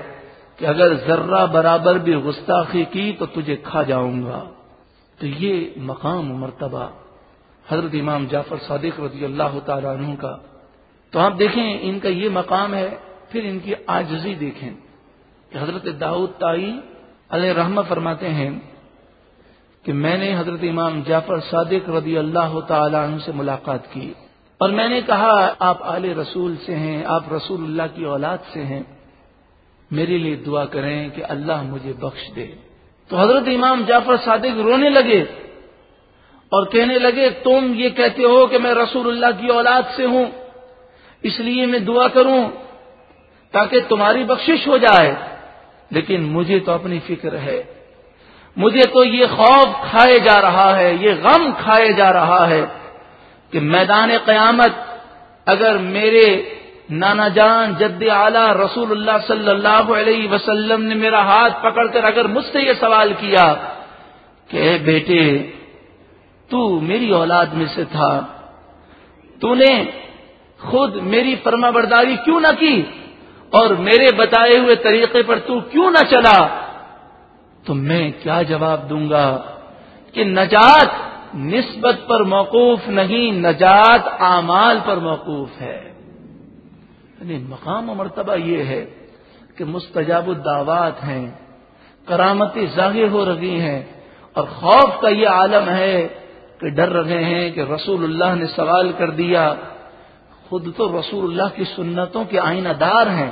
[SPEAKER 1] کہ اگر ذرہ برابر بھی گستاخی کی تو تجھے کھا جاؤں گا۔ تو یہ مقام و مرتبہ۔ حضرت امام جعفر صادق رضی اللہ تعالیٰ عنہ کا۔ تو آپ دیکھیں ان کا یہ مقام ہے، پھر ان کی آجزی دیکھیں۔ کہ حضرت داؤد تائی علیہ رحمہ فرماتے ہیں کہ میں نے حضرت امام جعفر صادق رضی اللہ تعالیٰ عنہ سے ملاقات کی۔ اور میں نے کہا، آپ آل رسول سے ہیں، آپ رسول اللہ کی اولاد سے ہیں۔ میرے لیے دعا کریں کہ اللہ مجھے بخش دے۔ تو حضرت امام جعفر صادق رونے لگے۔ اور کہنے لگے، تم یہ کہتے ہو کہ میں رسول اللہ کی اولاد سے ہوں، اس لیے میں دعا کروں تاکہ تمہاری بخشش ہو جائے۔ لیکن مجھے تو اپنی فکر ہے، مجھے تو یہ خوف کھائے جا رہا ہے، یہ غم کھائے جا رہا ہے کہ میدان قیامت اگر میرے نانا جان جد اعلی رسول اللہ صلی اللہ علیہ وسلم نے میرا ہاتھ پکڑ کر اگر مجھ سے یہ سوال کیا کہ اے بیٹے تو میری اولاد میں سے تھا۔ تو نے خود میری فرما برداری کیوں نہ کی؟ اور میرے بتائے ہوئے طریقے پر تو کیوں نہ چلا؟ تو میں کیا جواب دوں گا؟ کہ نجات نسبت پر موقوف نہیں، نجات اعمال پر موقوف ہے۔ یعنی مقام و مرتبہ یہ ہے کہ مستجاب الدعوات ہیں، کرامتی ظاہر ہو رہی ہیں، اور خوف کا یہ عالم ہے کہ ڈر رہے ہیں کہ رسول اللہ نے سوال کر دیا، خود تو رسول اللہ کی سنتوں کے آئینہ دار ہیں۔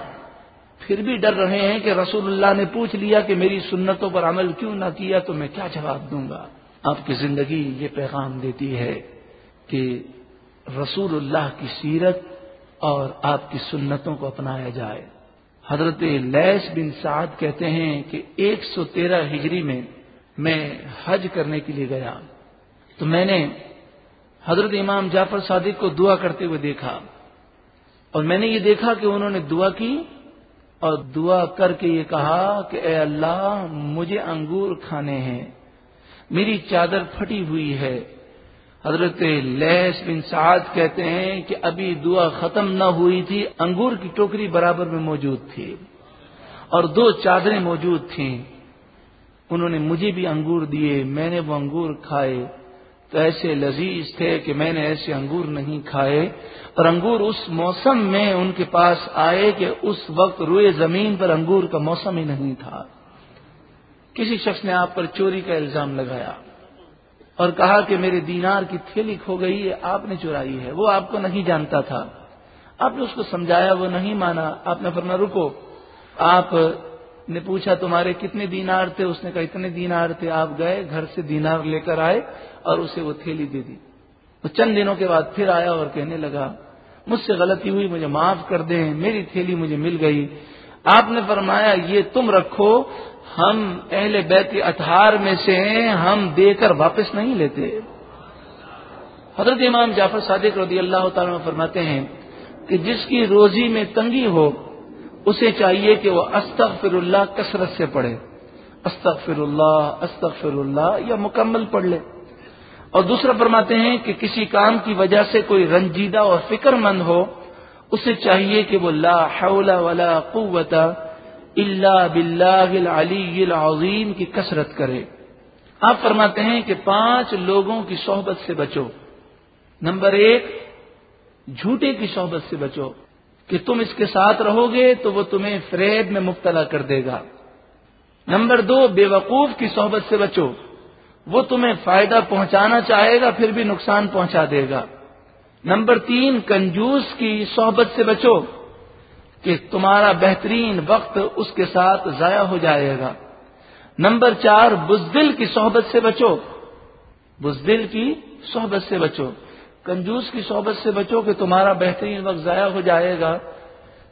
[SPEAKER 1] پھر بھی ڈر رہے ہیں کہ رسول اللہ نے پوچھ لیا کہ میری سنتوں پر عمل کیوں نہ کیا تو میں کیا جواب دوں گا؟ آپ کی زندگی یہ پیغام دیتی ہے کہ رسول اللہ کی سیرت اور آپ کی سنتوں کو اپنایا جائے۔ حضرت لیس بن سعد کہتے ہیں کہ ایک سو تیرہ ہجری میں میں حج کرنے کے لیے گیا۔ تو میں نے حضرت امام جعفر صادق کو دعا کرتے ہوئے دیکھا اور میں نے یہ دیکھا کہ انہوں نے دعا کی اور دعا کر کے یہ کہا کہ اے اللہ، مجھے انگور کھانے ہیں۔ میری چادر پھٹی ہوئی ہے۔ حضرت لیس بن سعد کہتے ہیں کہ ابھی دعا ختم نہ ہوئی تھی، انگور کی ٹوکری برابر میں موجود تھی اور دو چادریں موجود تھیں۔ انہوں نے مجھے بھی انگور دیے، میں نے وہ انگور کھائے۔ تو ایسے لذیذ تھے کہ میں نے ایسے انگور نہیں کھائے۔ اور انگور اس موسم میں ان کے پاس آئے کہ اس وقت روئے زمین پر انگور کا موسم ہی نہیں تھا۔ کسی شخص نے آپ پر چوری کا الزام لگایا اور کہا کہ میرے دینار کی تھیلی کھو گئی ہے، آپ نے چورائی ہے۔ وہ آپ کو نہیں جانتا تھا۔ آپ نے اس کو سمجھایا، وہ نہیں مانا۔ آپ نے فرما رکو، آپ نے پوچھا تمہارے کتنے دینار تھے؟ اس نے کہا، اتنے دینار تھے۔ آپ گئے، گھر سے دینار لے کر آئے اور اسے وہ تھیلی دے دی۔ وہ چند دنوں کے بعد پھر آیا اور کہنے لگا، مجھ سے غلطی ہوئی، مجھے معاف کر دیں، میری تھیلی مجھے مل گئی۔ آپ نے فرمایا، یہ تم رکھو، ہم اہل بیت اتہار میں سے ہم دے کر واپس نہیں لیتے۔ حضرت امام جعفر صادق رضی اللہ تعالیٰ فرماتے ہیں کہ جس کی روزی میں تنگی ہو اسے چاہیے کہ وہ استغفر اللہ کثرت سے پڑھے۔ استغفر اللہ استغفر اللہ یا مکمل پڑھ لے۔ اور دوسرا فرماتے ہیں کہ کسی کام کی وجہ سے کوئی رنجیدہ اور فکر مند ہو، اسے چاہیے کہ وہ لا حول ولا قوت الا باللہ العلی العظیم کی کثرت کرے۔ آپ فرماتے ہیں کہ پانچ لوگوں کی صحبت سے بچو۔ نمبر ایک، جھوٹے کی صحبت سے بچو۔ کہ تم اس کے ساتھ رہو گے تو وہ تمہیں فریب میں مبتلا کر دے گا۔ نمبر دو، بے وقوف کی صحبت سے بچو۔ وہ تمہیں فائدہ پہنچانا چاہے گا، پھر بھی نقصان پہنچا دے گا۔ نمبر تین، کنجوس کی صحبت سے بچو کہ تمہارا بہترین وقت اس کے ساتھ ضائع ہو جائے گا۔ نمبر چار، بزدل کی صحبت سے بچو۔ بزدل کی صحبت سے بچو۔ کنجوس کی صحبت سے بچو کہ تمہارا بہترین وقت ضائع ہو جائے گا۔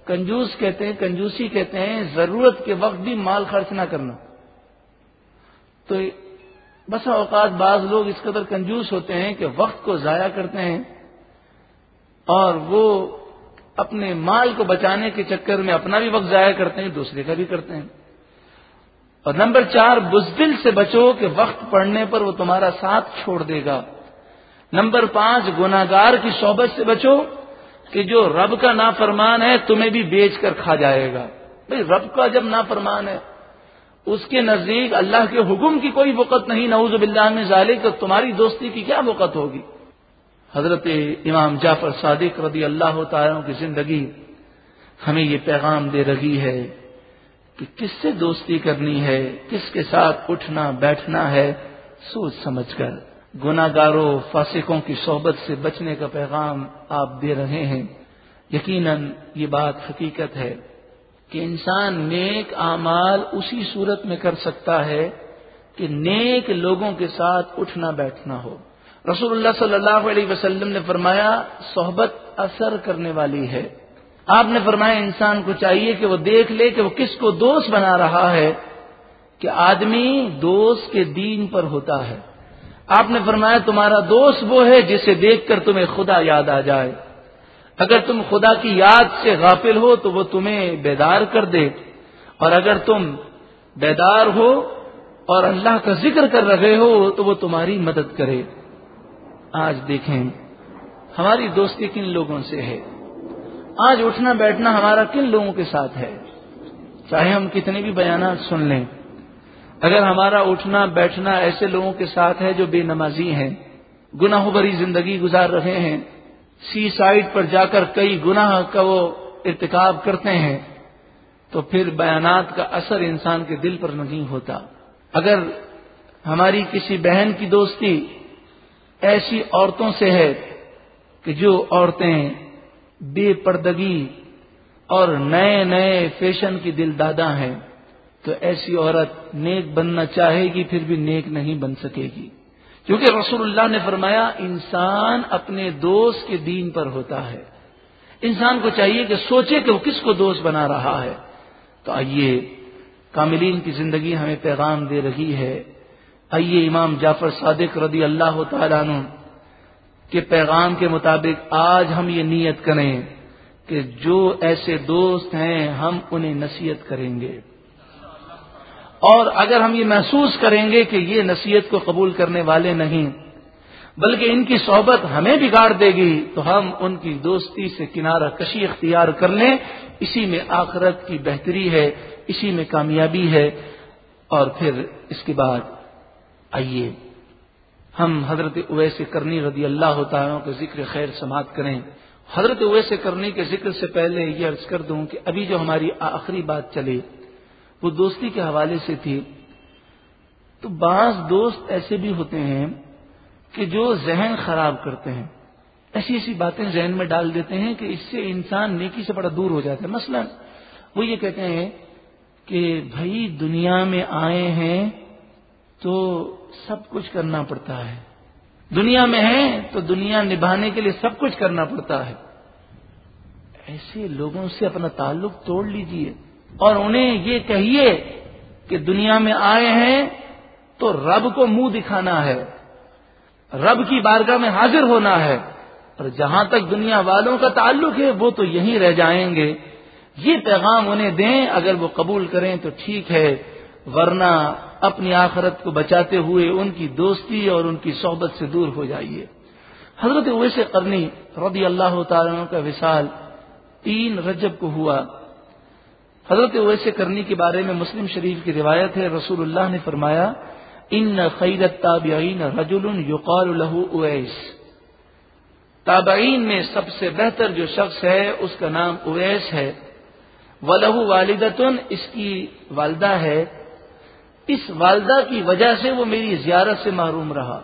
[SPEAKER 1] کنجوس کہتے ہیں، کنجوسی کہتے ہیں، ضرورت کے وقت بھی مال خرچ نہ کرنا۔ تو بس اوقات بعض لوگ اس قدر کنجوس ہوتے ہیں کہ وقت کو ضائع کرتے ہیں اور وہ اپنے مال کو بچانے کے چکر میں اپنا بھی وقت ضائع کرتے ہیں، دوسرے کا بھی کرتے ہیں۔ اور نمبر چار، بزدل سے بچو کہ وقت پڑنے پر وہ تمہارا ساتھ چھوڑ دے گا۔ نمبر پانچ گناگار کی صحبت سے بچو کہ جو رب کا نافرمان ہے تمہیں بھی بیچ کر کھا جائے گا۔ بھائی، رب کا جب نافرمان ہے، اس کے نزدیک اللہ کے حکم کی کوئی وقت نہیں، نعوذ باللہ میں ظالق تو تمہاری دوستی کی کیا وقت ہوگی؟ حضرت امام جعفر صادق رضی اللہ تعالیٰ کی زندگی ہمیں یہ پیغام دے رہی ہے کہ کس سے دوستی کرنی ہے، کس کے ساتھ اٹھنا، بیٹھنا ہے، سوچ سمجھ کر۔ گناگاروں فاسقوں کی صحبت سے بچنے کا پیغام آپ دے رہے ہیں۔ یقیناً یہ بات حقیقت ہے کہ انسان نیک اعمال اسی صورت میں کر سکتا ہے کہ نیک لوگوں کے ساتھ اٹھنا بیٹھنا ہو۔ رسول اللہ صلی اللہ علیہ وسلم نے فرمایا، صحبت اثر کرنے والی ہے۔ آپ نے فرمایا، انسان کو چاہیے کہ وہ دیکھ لے کہ وہ کس کو دوست بنا رہا ہے، کہ آدمی دوست کے دین پر ہوتا ہے۔ آپ نے فرمایا تمہارا دوست وہ ہے جسے دیکھ کر تمہیں خدا یاد آ جائے۔ اگر تم خدا کی یاد سے غافل ہو تو وہ تمہیں بیدار کر دے۔ اور اگر تم بیدار ہو اور اللہ کا ذکر کر رہے ہو تو وہ تمہاری مدد کرے۔ آج دیکھیں، ہماری دوستی کن لوگوں سے ہے؟ آج اٹھنا بیٹھنا ہمارا کن لوگوں کے ساتھ ہے؟ چاہے ہم کتنے بھی بیانات سن لیں۔ اگر ہمارا اٹھنا بیٹھنا ایسے لوگوں کے ساتھ ہے جو بے نمازی ہیں گناہ بری زندگی گزار رہے ہیں، سی سائڈ پر جا کر کئی گناہ کا وہ ارتکاب کرتے ہیں، تو پھر بیانات کا اثر انسان کے دل پر نہیں ہوتا۔ اگر ہماری کسی بہن کی دوستی ایسی عورتوں سے ہے کہ جو عورتیں بے پردگی اور نئے نئے فیشن کی دل دادا ہیں تو ایسی عورت نیک بننا چاہے گی، پھر بھی نیک نہیں بن سکے گی۔ کیونکہ رسول اللہ نے فرمایا، انسان اپنے دوست کے دین پر ہوتا ہے۔ انسان کو چاہیے کہ سوچے کہ وہ کس کو دوست بنا رہا ہے۔ تو آئیے، کاملین کی زندگی ہمیں پیغام دے رہی ہے۔ آئیے، امام جعفر صادق رضی اللہ تعالیٰ عنہ کے پیغام کے مطابق آج ہم یہ نیت کریں کہ جو ایسے دوست ہیں، ہم انہیں نصیحت کریں گے۔ اور اگر ہم یہ محسوس کریں گے کہ یہ نصیحت کو قبول کرنے والے نہیں، بلکہ ان کی صحبت ہمیں بگاڑ دے گی، تو ہم ان کی دوستی سے کنارہ کشی اختیار کر لیں۔ اسی میں آخرت کی بہتری ہے، اسی میں کامیابی ہے۔ اور پھر اس کے بعد آئیے، ہم حضرت اویس کرنی رضی اللہ تعالیٰ کے ذکر خیر سماعت کریں۔ حضرت اویس کرنی کے ذکر سے پہلے یہ عرض کر دوں کہ ابھی جو ہماری آخری بات چلی وہ دوستی کے حوالے سے تھی۔ تو بعض دوست ایسے بھی ہوتے ہیں کہ جو ذہن خراب کرتے ہیں۔ ایسی ایسی باتیں ذہن میں ڈال دیتے ہیں کہ اس سے انسان نیکی سے بڑا دور ہو جاتا ہے۔ مثلا وہ یہ کہتے ہیں کہ بھائی دنیا میں آئے ہیں تو سب کچھ کرنا پڑتا ہے۔ دنیا میں ہے تو دنیا نبھانے کے لیے سب کچھ کرنا پڑتا ہے۔ ایسے لوگوں سے اپنا تعلق توڑ لیجیے۔ اور انہیں یہ کہیے کہ دنیا میں آئے ہیں تو رب کو منہ دکھانا ہے۔ رب کی بارگاہ میں حاضر ہونا ہے۔ اور جہاں تک دنیا والوں کا تعلق ہے، وہ تو یہیں رہ جائیں گے۔ یہ پیغام انہیں دیں، اگر وہ قبول کریں تو ٹھیک ہے۔ ورنہ اپنی آخرت کو بچاتے ہوئے ان کی دوستی اور ان کی صحبت سے دور ہو جائیے۔ حضرت اویس کرنی رضی اللہ تعالیٰ کا وصال تین رجب کو ہوا۔ حضرت اویس کرنی کے بارے میں مسلم شریف کی روایت ہے، رسول اللہ نے فرمایا، ان خیرت تابعین رجل یقال له اویس. تابعین میں سب سے بہتر جو شخص ہے، اس کا نام اویس ہے۔ ولہ والدتن، اس کی والدہ ہے۔ اس والدہ کی وجہ سے وہ میری زیارت سے محروم رہا۔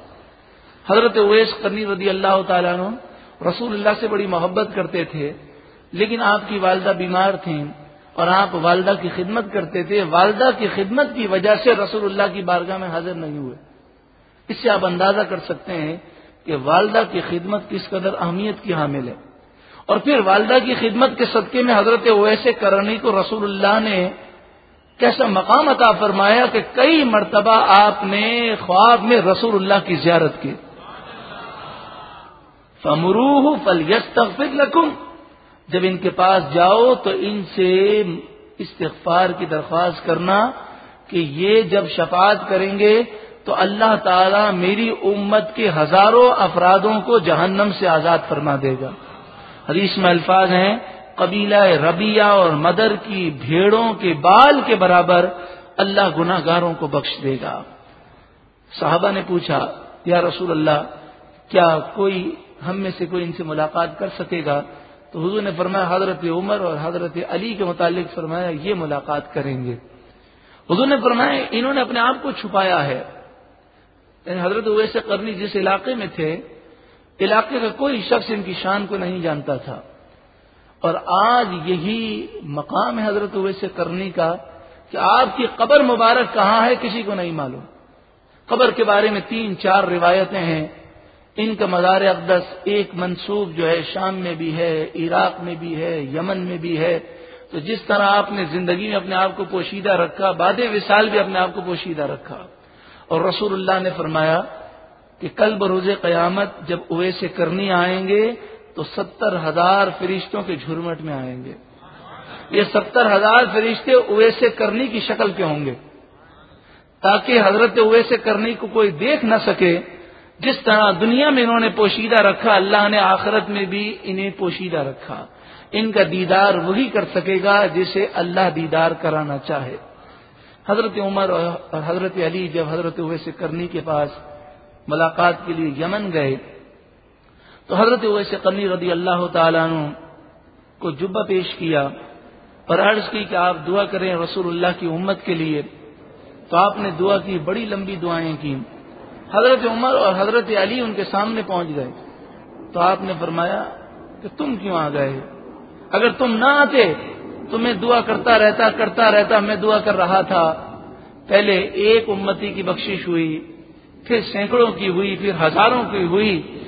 [SPEAKER 1] حضرت اویس کرنی رضی اللہ تعالیٰ عنہ رسول اللہ سے بڑی محبت کرتے تھے، لیکن آپ کی والدہ بیمار تھیں۔ اور آپ والدہ کی خدمت کرتے تھے، والدہ کی خدمت کی وجہ سے رسول اللہ کی بارگاہ میں حاضر نہیں ہوئے۔ اس سے آپ اندازہ کر سکتے ہیں کہ والدہ کی خدمت کس قدر اہمیت کی حامل ہے۔ اور پھر والدہ کی خدمت کے صدقے میں حضرت اویسے کرنی کو رسول اللہ نے کیسا مقام عطا فرمایا کہ کئی مرتبہ آپ نے خواب میں رسول اللہ کی زیارت کی۔ فمروح فل یس لکم جب ان کے پاس جاؤ تو ان سے استغفار کی درخواست کرنا کہ یہ جب شفاعت کریں گے تو اللہ تعالی میری امت کے ہزاروں افرادوں کو جہنم سے آزاد فرما دے گا۔ حدیث میں الفاظ ہیں، قبیلہ ربیہ اور مدر کی بھیڑوں کے بال کے برابر اللہ گناہ گاروں کو بخش دے گا۔ صحابہ نے پوچھا، یا رسول اللہ، کیا کوئی ہم میں سے کوئی ان سے ملاقات کر سکے گا؟ تو حضور نے فرمایا، حضرت عمر اور حضرت علی کے متعلق فرمایا، یہ ملاقات کریں گے۔ حضور نے فرمایا، انہوں نے اپنے آپ کو چھپایا ہے۔ یعنی حضرت اویس کرنی جس علاقے میں تھے، علاقے کا کوئی شخص ان کی شان کو نہیں جانتا تھا۔ اور آج یہی مقام ہے حضرت اویس کرنی کا کہ آپ کی قبر مبارک کہاں ہے، کسی کو نہیں معلوم۔ قبر کے بارے میں تین چار روایتیں ہیں۔ ان کا مزار اقدس ایک منصوب جو ہے شام میں بھی ہے، عراق میں بھی ہے، یمن میں بھی ہے۔ تو جس طرح آپ نے زندگی میں اپنے آپ کو پوشیدہ رکھا باد وصال بھی اپنے آپ کو پوشیدہ رکھا۔ اور رسول اللہ نے فرمایا کہ کل بروز قیامت جب اوے سے کرنی آئیں گے تو ستر ہزار فرشتوں کے جھرمٹ میں آئیں گے۔ یہ ستر ہزار فرشتے اوے سے کرنی کی شکل کے ہوں گے۔ تاکہ حضرت اوے سے کرنی کو کوئی دیکھ نہ سکے۔ جس طرح دنیا میں انہوں نے پوشیدہ رکھا، اللہ نے آخرت میں بھی انہیں پوشیدہ رکھا۔ ان کا دیدار وہی کر سکے گا جسے اللہ دیدار کرانا چاہے۔ حضرت عمر اور حضرت علی جب حضرت اویس کرنی کے پاس ملاقات کے لیے یمن گئے، تو حضرت اویس کرنی رضی اللہ تعالیٰ عنہ کو جبہ پیش کیا اور عرض کی کہ آپ دعا کریں رسول اللہ کی امت کے لیے۔ تو آپ نے دعا کی، بڑی لمبی دعائیں کی۔ حضرت عمر اور حضرت علی ان کے سامنے پہنچ گئے۔ تو آپ نے فرمایا کہ تم کیوں آ گئے؟ اگر تم نہ آتے تو میں دعا کرتا رہتا کرتا رہتا، میں دعا کر رہا تھا۔ پہلے ایک امتی کی بخشش ہوئی، پھر سینکڑوں کی ہوئی، پھر ہزاروں کی ہوئی۔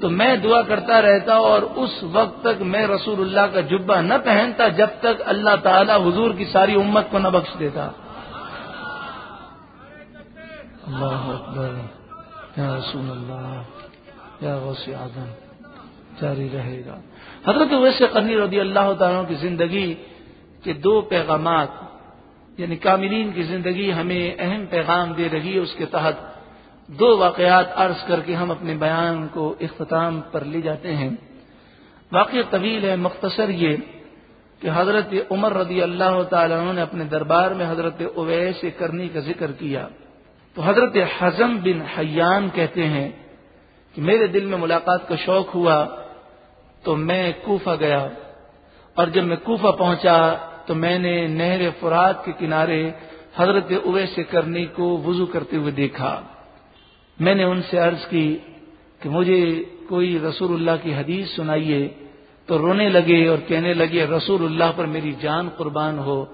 [SPEAKER 1] تو میں دعا کرتا رہتا اور اس وقت تک میں رسول اللہ کا جبہ نہ پہنتا جب تک اللہ تعالی حضور کی ساری امت کو نہ بخش دیتا۔ اللہ اکبر۔ یا رسول اللہ، یا غوث اعظم، جاری رہے گا۔ حضرت ویسے قرنی رضی اللہ تعالیٰ کی زندگی کے دو پیغامات یعنی کاملین کی زندگی ہمیں اہم پیغام دے رہی ہے، اس کے تحت دو واقعات عرض کر کے ہم اپنے بیان کو اختتام پر لے جاتے ہیں۔ واقع طویل ہے، مختصر یہ کہ حضرت عمر رضی اللہ تعالیٰ نے اپنے دربار میں حضرت اویس کرنی کا ذکر کیا۔ تو حضرت حزم بن حیان کہتے ہیں کہ میرے دل میں ملاقات کا شوق ہوا تو میں کوفہ گیا اور جب میں کوفہ پہنچا تو میں نے نہر فرات کے کنارے حضرت اوے سے کرنی کو وضو کرتے ہوئے دیکھا۔ میں نے ان سے عرض کی کہ مجھے کوئی رسول اللہ کی حدیث سنائیے۔ تو رونے لگے اور کہنے لگے، رسول اللہ پر میری جان قربان ہو۔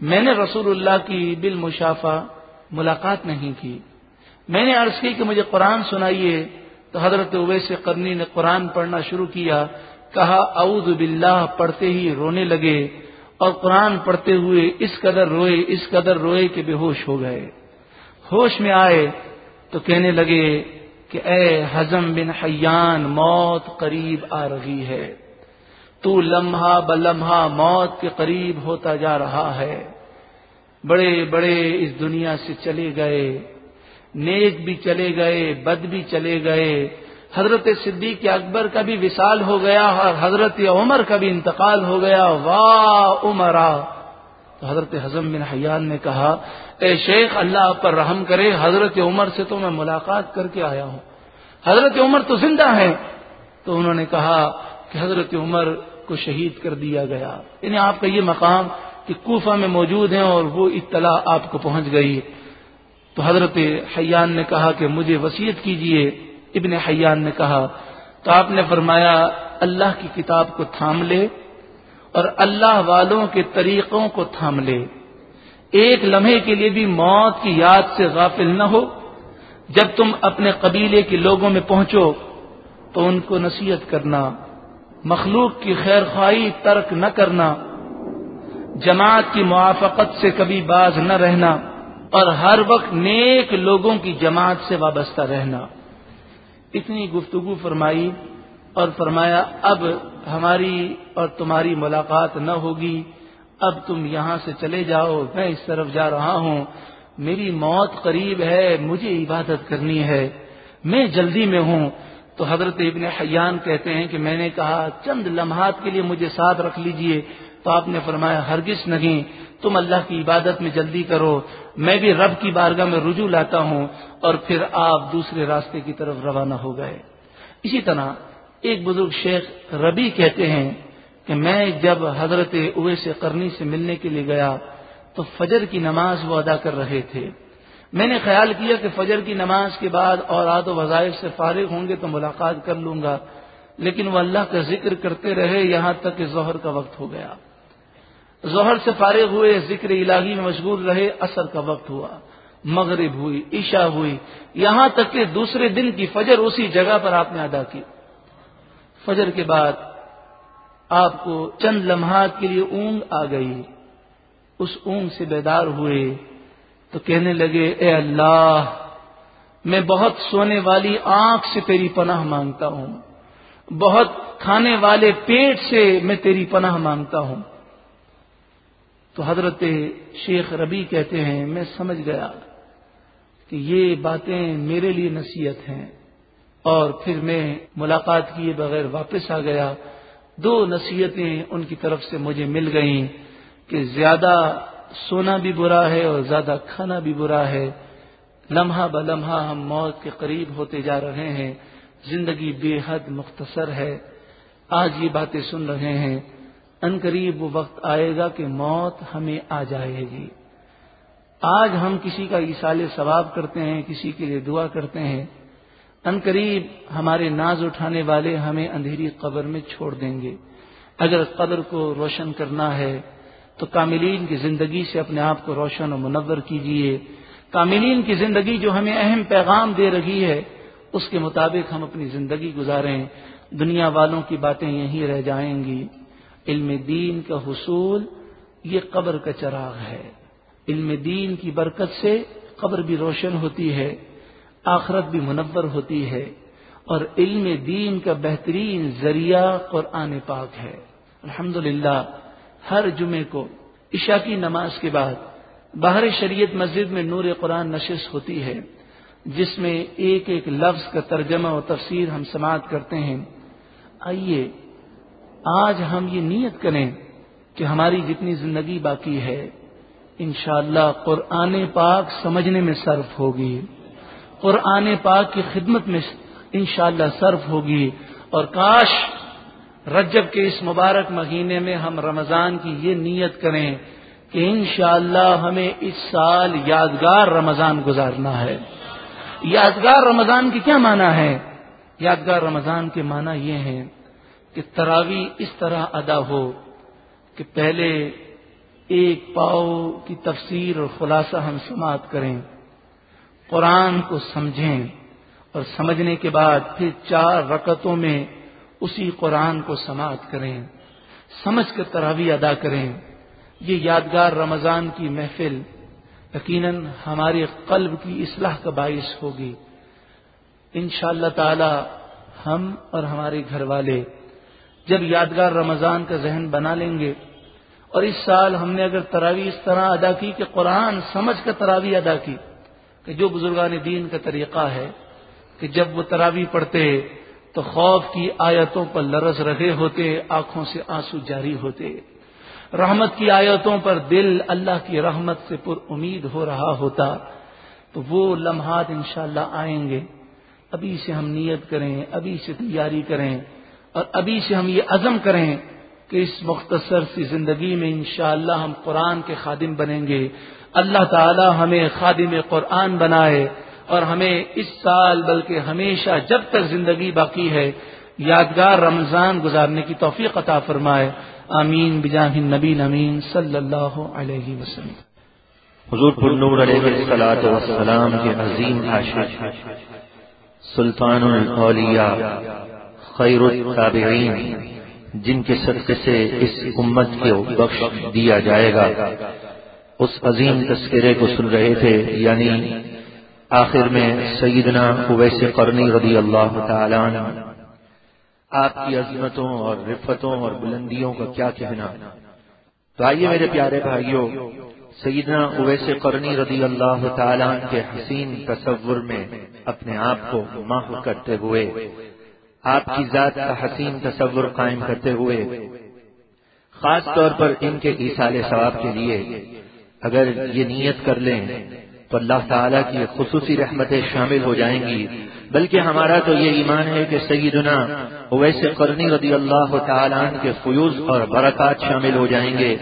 [SPEAKER 1] میں نے رسول اللہ کی بالمشافہ ملاقات نہیں کی۔ میں نے عرض کی کہ مجھے قرآن سنائیے۔ تو حضرت اویس کرنی نے قرآن پڑھنا شروع کیا۔ کہا، اعوذ باللہ، پڑھتے ہی رونے لگے۔ اور قرآن پڑھتے ہوئے اس قدر روئے، اس قدر روئے کہ بے ہوش ہو گئے۔ ہوش میں آئے تو کہنے لگے کہ، اے حزم بن حیان، موت قریب آ رہی ہے۔ تو لمحہ بلمحہ موت کے قریب ہوتا جا رہا ہے۔ بڑے بڑے اس دنیا سے چلے گئے، نیک بھی چلے گئے، بد بھی چلے گئے۔ حضرت صدیق اکبر کا بھی وصال ہو گیا اور حضرت عمر کا بھی انتقال ہو گیا۔ واہ عمرا تو حضرت حضم بن حیان نے کہا، اے شیخ، اللہ پر رحم کرے، حضرت عمر سے تو میں ملاقات کر کے آیا ہوں۔ حضرت عمر تو زندہ ہے تو انہوں نے کہا کہ حضرت عمر کو شہید کر دیا گیا۔ یعنی آپ کا یہ مقام کہ کوفہ میں موجود ہیں اور وہ اطلاع آپ کو پہنچ گئی تو حضرت حیان نے کہا کہ مجھے وسیعت کیجیے۔ ابن حیان نے کہا، تو آپ نے فرمایا، اللہ کی کتاب کو تھام لے اور اللہ والوں کے طریقوں کو تھام لے۔ ایک لمحے کے لیے بھی موت کی یاد سے غافل نہ ہو۔ جب تم اپنے قبیلے کے لوگوں میں پہنچو، تو ان کو نصیحت کرنا۔ مخلوق کی خیر خواہی ترک نہ کرنا۔ جماعت کی موافقت سے کبھی باز نہ رہنا اور ہر وقت نیک لوگوں کی جماعت سے وابستہ رہنا۔ اتنی گفتگو فرمائی اور فرمایا، اب ہماری اور تمہاری ملاقات نہ ہوگی، اب تم یہاں سے چلے جاؤ، میں اس طرف جا رہا ہوں۔ میری موت قریب ہے، مجھے عبادت کرنی ہے۔ میں جلدی میں ہوں۔ تو حضرت ابن حیان کہتے ہیں کہ میں نے کہا، چند لمحات کے لیے مجھے ساتھ رکھ لیجیے۔ تو آپ نے فرمایا، ہرگز نہیں، تم اللہ کی عبادت میں جلدی کرو، میں بھی رب کی بارگاہ میں رجوع لاتا ہوں، اور پھر آپ دوسرے راستے کی طرف روانہ ہو گئے۔ اسی طرح ایک بزرگ شیخ ربی کہتے ہیں کہ میں جب حضرت اوے سے کرنی سے ملنے کے لیے گیا تو فجر کی نماز وہ ادا کر رہے تھے۔ میں نے خیال کیا کہ فجر کی نماز کے بعد اور آد و وظائف سے فارغ ہوں گے تو ملاقات کر لوں گا، لیکن وہ اللہ کا ذکر کرتے رہے یہاں تک کہ ظہر کا وقت ہو گیا۔ ظہر سے فارغ ہوئے، ذکر الہی میں مشغول رہے اثر کا وقت ہوا، مغرب ہوئی، عشاء ہوئی، یہاں تک کہ دوسرے دن کی فجر اسی جگہ پر آپ نے ادا کی۔ فجر کے بعد آپ کو چند لمحات کے لیے اونگ آ گئی۔ اس اونگ سے بیدار ہوئے تو کہنے لگے، اے اللہ، میں بہت سونے والی آنکھ سے تیری پناہ مانگتا ہوں۔ بہت کھانے والے پیٹ سے میں تیری پناہ مانگتا ہوں۔ تو حضرت شیخ ربی کہتے ہیں، میں سمجھ گیا کہ یہ باتیں میرے لیے نصیحت ہیں۔ اور پھر میں ملاقات کیے بغیر واپس آ گیا۔ دو نصیحتیں ان کی طرف سے مجھے مل گئیں کہ زیادہ سونا بھی برا ہے اور زیادہ کھانا بھی برا ہے۔ لمحہ ب لمحہ ہم موت کے قریب ہوتے جا رہے ہیں۔ زندگی بے حد مختصر ہے۔ آج یہ باتیں سن رہے ہیں۔ ان قریب وہ وقت آئے گا کہ موت ہمیں آ جائے گی۔ آج ہم کسی کا عیسال ثواب کرتے ہیں، کسی کے لیے دعا کرتے ہیں۔ ان قریب ہمارے ناز اٹھانے والے ہمیں اندھیری قبر میں چھوڑ دیں گے۔ اگر قبر کو روشن کرنا ہے، تو کاملین کی زندگی سے اپنے آپ کو روشن و منور کیجیے کاملین کی زندگی جو ہمیں اہم پیغام دے رہی ہے، اس کے مطابق ہم اپنی زندگی گزاریں۔ دنیا والوں کی باتیں یہیں رہ جائیں گی۔ علم دین کا حصول یہ قبر کا چراغ ہے۔ علم دین کی برکت سے قبر بھی روشن ہوتی ہے، آخرت بھی منور ہوتی ہے اور علم دین کا بہترین ذریعہ قرآن پاک ہے۔ الحمد ہر جمعے کو عشاء کی نماز کے بعد باہر شریعت مسجد میں نور قرآن نشست ہوتی ہے، جس میں ایک ایک لفظ کا ترجمہ و تفسیر ہم سماعت کرتے ہیں۔ آئیے آج ہم یہ نیت کریں کہ ہماری جتنی زندگی باقی ہے، انشاءاللہ اللہ قرآن پاک سمجھنے میں صرف ہوگی۔ قرآن پاک کی خدمت میں انشاءاللہ اللہ صرف ہوگی۔ اور کاش رجب کے اس مبارک مہینے میں ہم رمضان کی یہ نیت کریں کہ انشاءاللہ ہمیں اس سال یادگار رمضان گزارنا ہے۔ یادگار رمضان کی کیا معنی ہے؟ یادگار رمضان کے معنی یہ ہے کہ تراوی اس طرح ادا ہو کہ پہلے ایک پاؤ کی تفسیر اور خلاصہ ہم سماعت کریں، قرآن کو سمجھیں اور سمجھنے کے بعد پھر چار رکتوں میں اسی قرآن کو سماعت کریں، سمجھ کر تراوی ادا کریں۔ یہ یادگار رمضان کی محفل یقیناً ہمارے قلب کی اصلاح کا باعث ہوگی۔ ان شاء اللہ تعالی ہم اور ہمارے گھر والے جب یادگار رمضان کا ذہن بنا لیں گے اور اس سال ہم نے اگر تراوی اس طرح ادا کی کہ قرآن سمجھ کر تراوی ادا کی کہ جو بزرگان دین کا طریقہ ہے کہ جب وہ تراوی پڑھتے تو خوف کی آیتوں پر لرز رہے ہوتے، آنکھوں سے آنسو جاری ہوتے۔ رحمت کی آیتوں پر دل اللہ کی رحمت سے پر امید ہو رہا ہوتا۔ تو وہ لمحات انشاءاللہ آئیں گے۔ ابھی سے ہم نیت کریں، ابھی سے تیاری کریں۔ اور ابھی سے ہم یہ عزم کریں کہ اس مختصر سی زندگی میں انشاءاللہ ہم قرآن کے خادم بنیں گے۔ اللہ تعالی ہمیں خادم قرآن بنائے اور ہمیں اس سال بلکہ ہمیشہ جب تک زندگی باقی ہے، یادگار رمضان گزارنے کی توفیق عطا فرمائے۔ آمین۔ بجاہ نبی امین صلی اللہ علیہ وسلم۔
[SPEAKER 2] حضور پر نور علیہ والسلام کے عظیم عاشق، سلطان الاولیاء خیر التابعین، جن کے صدقے سے اس امت کو بخش دیا جائے گا۔ اس عظیم تذکرے کو سن رہے تھے یعنی آخر میں سیدنا اویس قرنی رضی اللہ تعالی آپ کی عظمتوں اور رفتوں اور بلندیوں کا کیا کہنا؟ تو آئیے میرے پیارے بھائیوں، سیدنا اویس قرنی رضی اللہ تعالیٰ کے حسین تصور میں اپنے آپ کو محو کرتے ہوئے۔ آپ کی ذات کا حسین تصور قائم کرتے ہوئے، خاص طور پر ان کے عیسال ثواب کے لیے، اگر یہ نیت کر لیں تو اللہ تعالیٰ کی خصوصی رحمتیں شامل ہو جائیں گی۔ بلکہ ہمارا تو یہ ایمان ہے کہ سیدنا ویسے قرنی رضی اللہ تعالیٰ کے فیوز اور برکات شامل ہو جائیں گے۔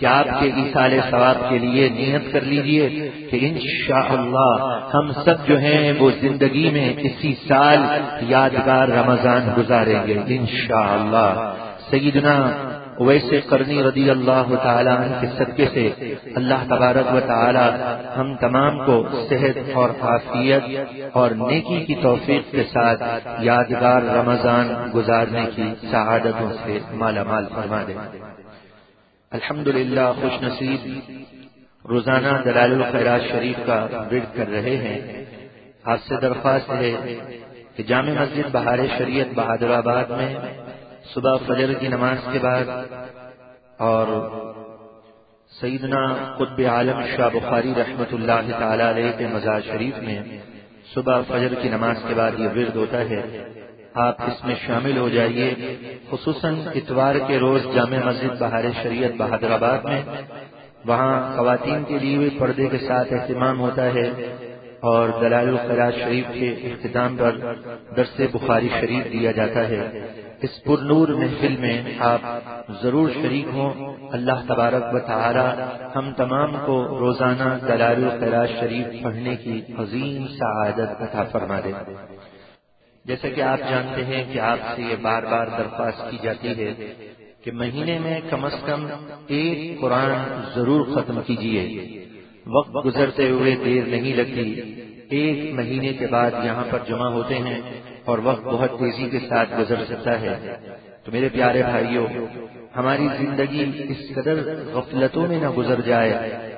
[SPEAKER 2] کہ آپ کے عیسال ثواب کے لیے نیت کر لیجیے کہ انشاءاللہ ہم سب جو ہیں وہ زندگی میں اسی سال یادگار رمضان گزاریں گے انشاءاللہ۔ سیدنا ویسے کرنی رضی اللہ تعالیٰ کے صدقے سے اللہ تبارک و تعالی ہم تمام کو صحت اور حافیت اور نیکی کی توفیق کے ساتھ یادگار رمضان گزارنے کی سعادتوں سے مالا مال فرما دیں الحمد للہ خوش نصیب۔ روزانہ دلال الخیرات شریف کا ورد کر رہے ہیں۔ آپ سے درخواست ہے کہ جامع مسجد بہار شریعت بہادر آباد میں صبح فجر کی نماز کے بعد اور سیدنا قطب عالم شاہ بخاری رحمت اللہ تعالی علیہ کے مزار شریف میں صبح فجر کی نماز کے بعد یہ ورد ہوتا ہے۔ آپ اس میں شامل ہو جائیے، خصوصاً اتوار کے روز جامع مسجد بہار شریعت بہادر آباد میں۔ وہاں خواتین کے لیے پردے کے ساتھ اہتمام ہوتا ہے اور دلال الخراج شریف کے اختتام پر درس بخاری شریف دیا جاتا ہے۔ اس پر نور محفل میں آپ ضرور شریک ہوں۔ اللہ تبارک و تعالی ہم تمام کو روزانہ دلال الخراج شریف پڑھنے کی عظیم سعادت عطا فرما دے۔ جیسا کہ آپ جانتے ہیں کہ آپ سے یہ بار بار درخواست کی جاتی ہے کہ مہینے میں کم از کم ایک قرآن ضرور ختم کیجیے وقت گزرتے ہوئے دیر نہیں لگتی۔ ایک مہینے کے بعد یہاں پر جمع ہوتے ہیں اور وقت بہت تیزی کے ساتھ گزر سکتا ہے۔ تو میرے پیارے بھائیوں، ہماری زندگی اس قدر غفلتوں میں نہ گزر جائے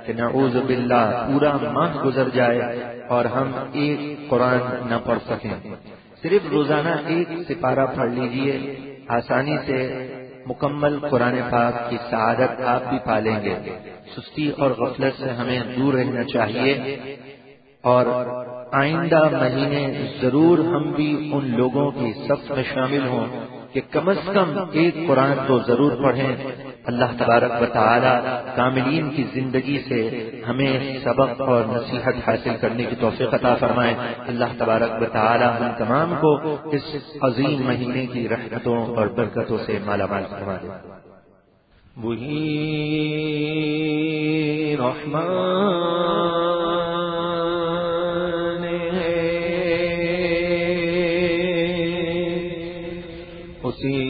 [SPEAKER 2] کہ نعوذ باللہ پورا ماہ گزر جائے اور ہم ایک قرآن نہ پڑھ سکیں۔ صرف روزانہ ایک سپارہ پڑھ لیجیے۔ آسانی سے مکمل قرآن پاک کی سعادت آپ بھی پالیں گے۔ سستی اور غفلت سے ہمیں دور رہنا چاہیے۔ اور آئندہ مہینے ضرور ہم بھی ان لوگوں کی سب میں شامل ہوں۔ کہ کم از کم ایک قرآن تو ضرور پڑھیں۔ اللہ تبارک و تعالی کاملین کی زندگی سے ہمیں سبق اور نصیحت حاصل کرنے کی توفیق عطا فرمائے۔ اللہ تبارک و تعالی ہم تمام کو اس عظیم مہینے کی رحمتوں اور برکتوں سے مالا مال فرما دے وہی رحمان
[SPEAKER 3] تفصیل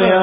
[SPEAKER 3] یا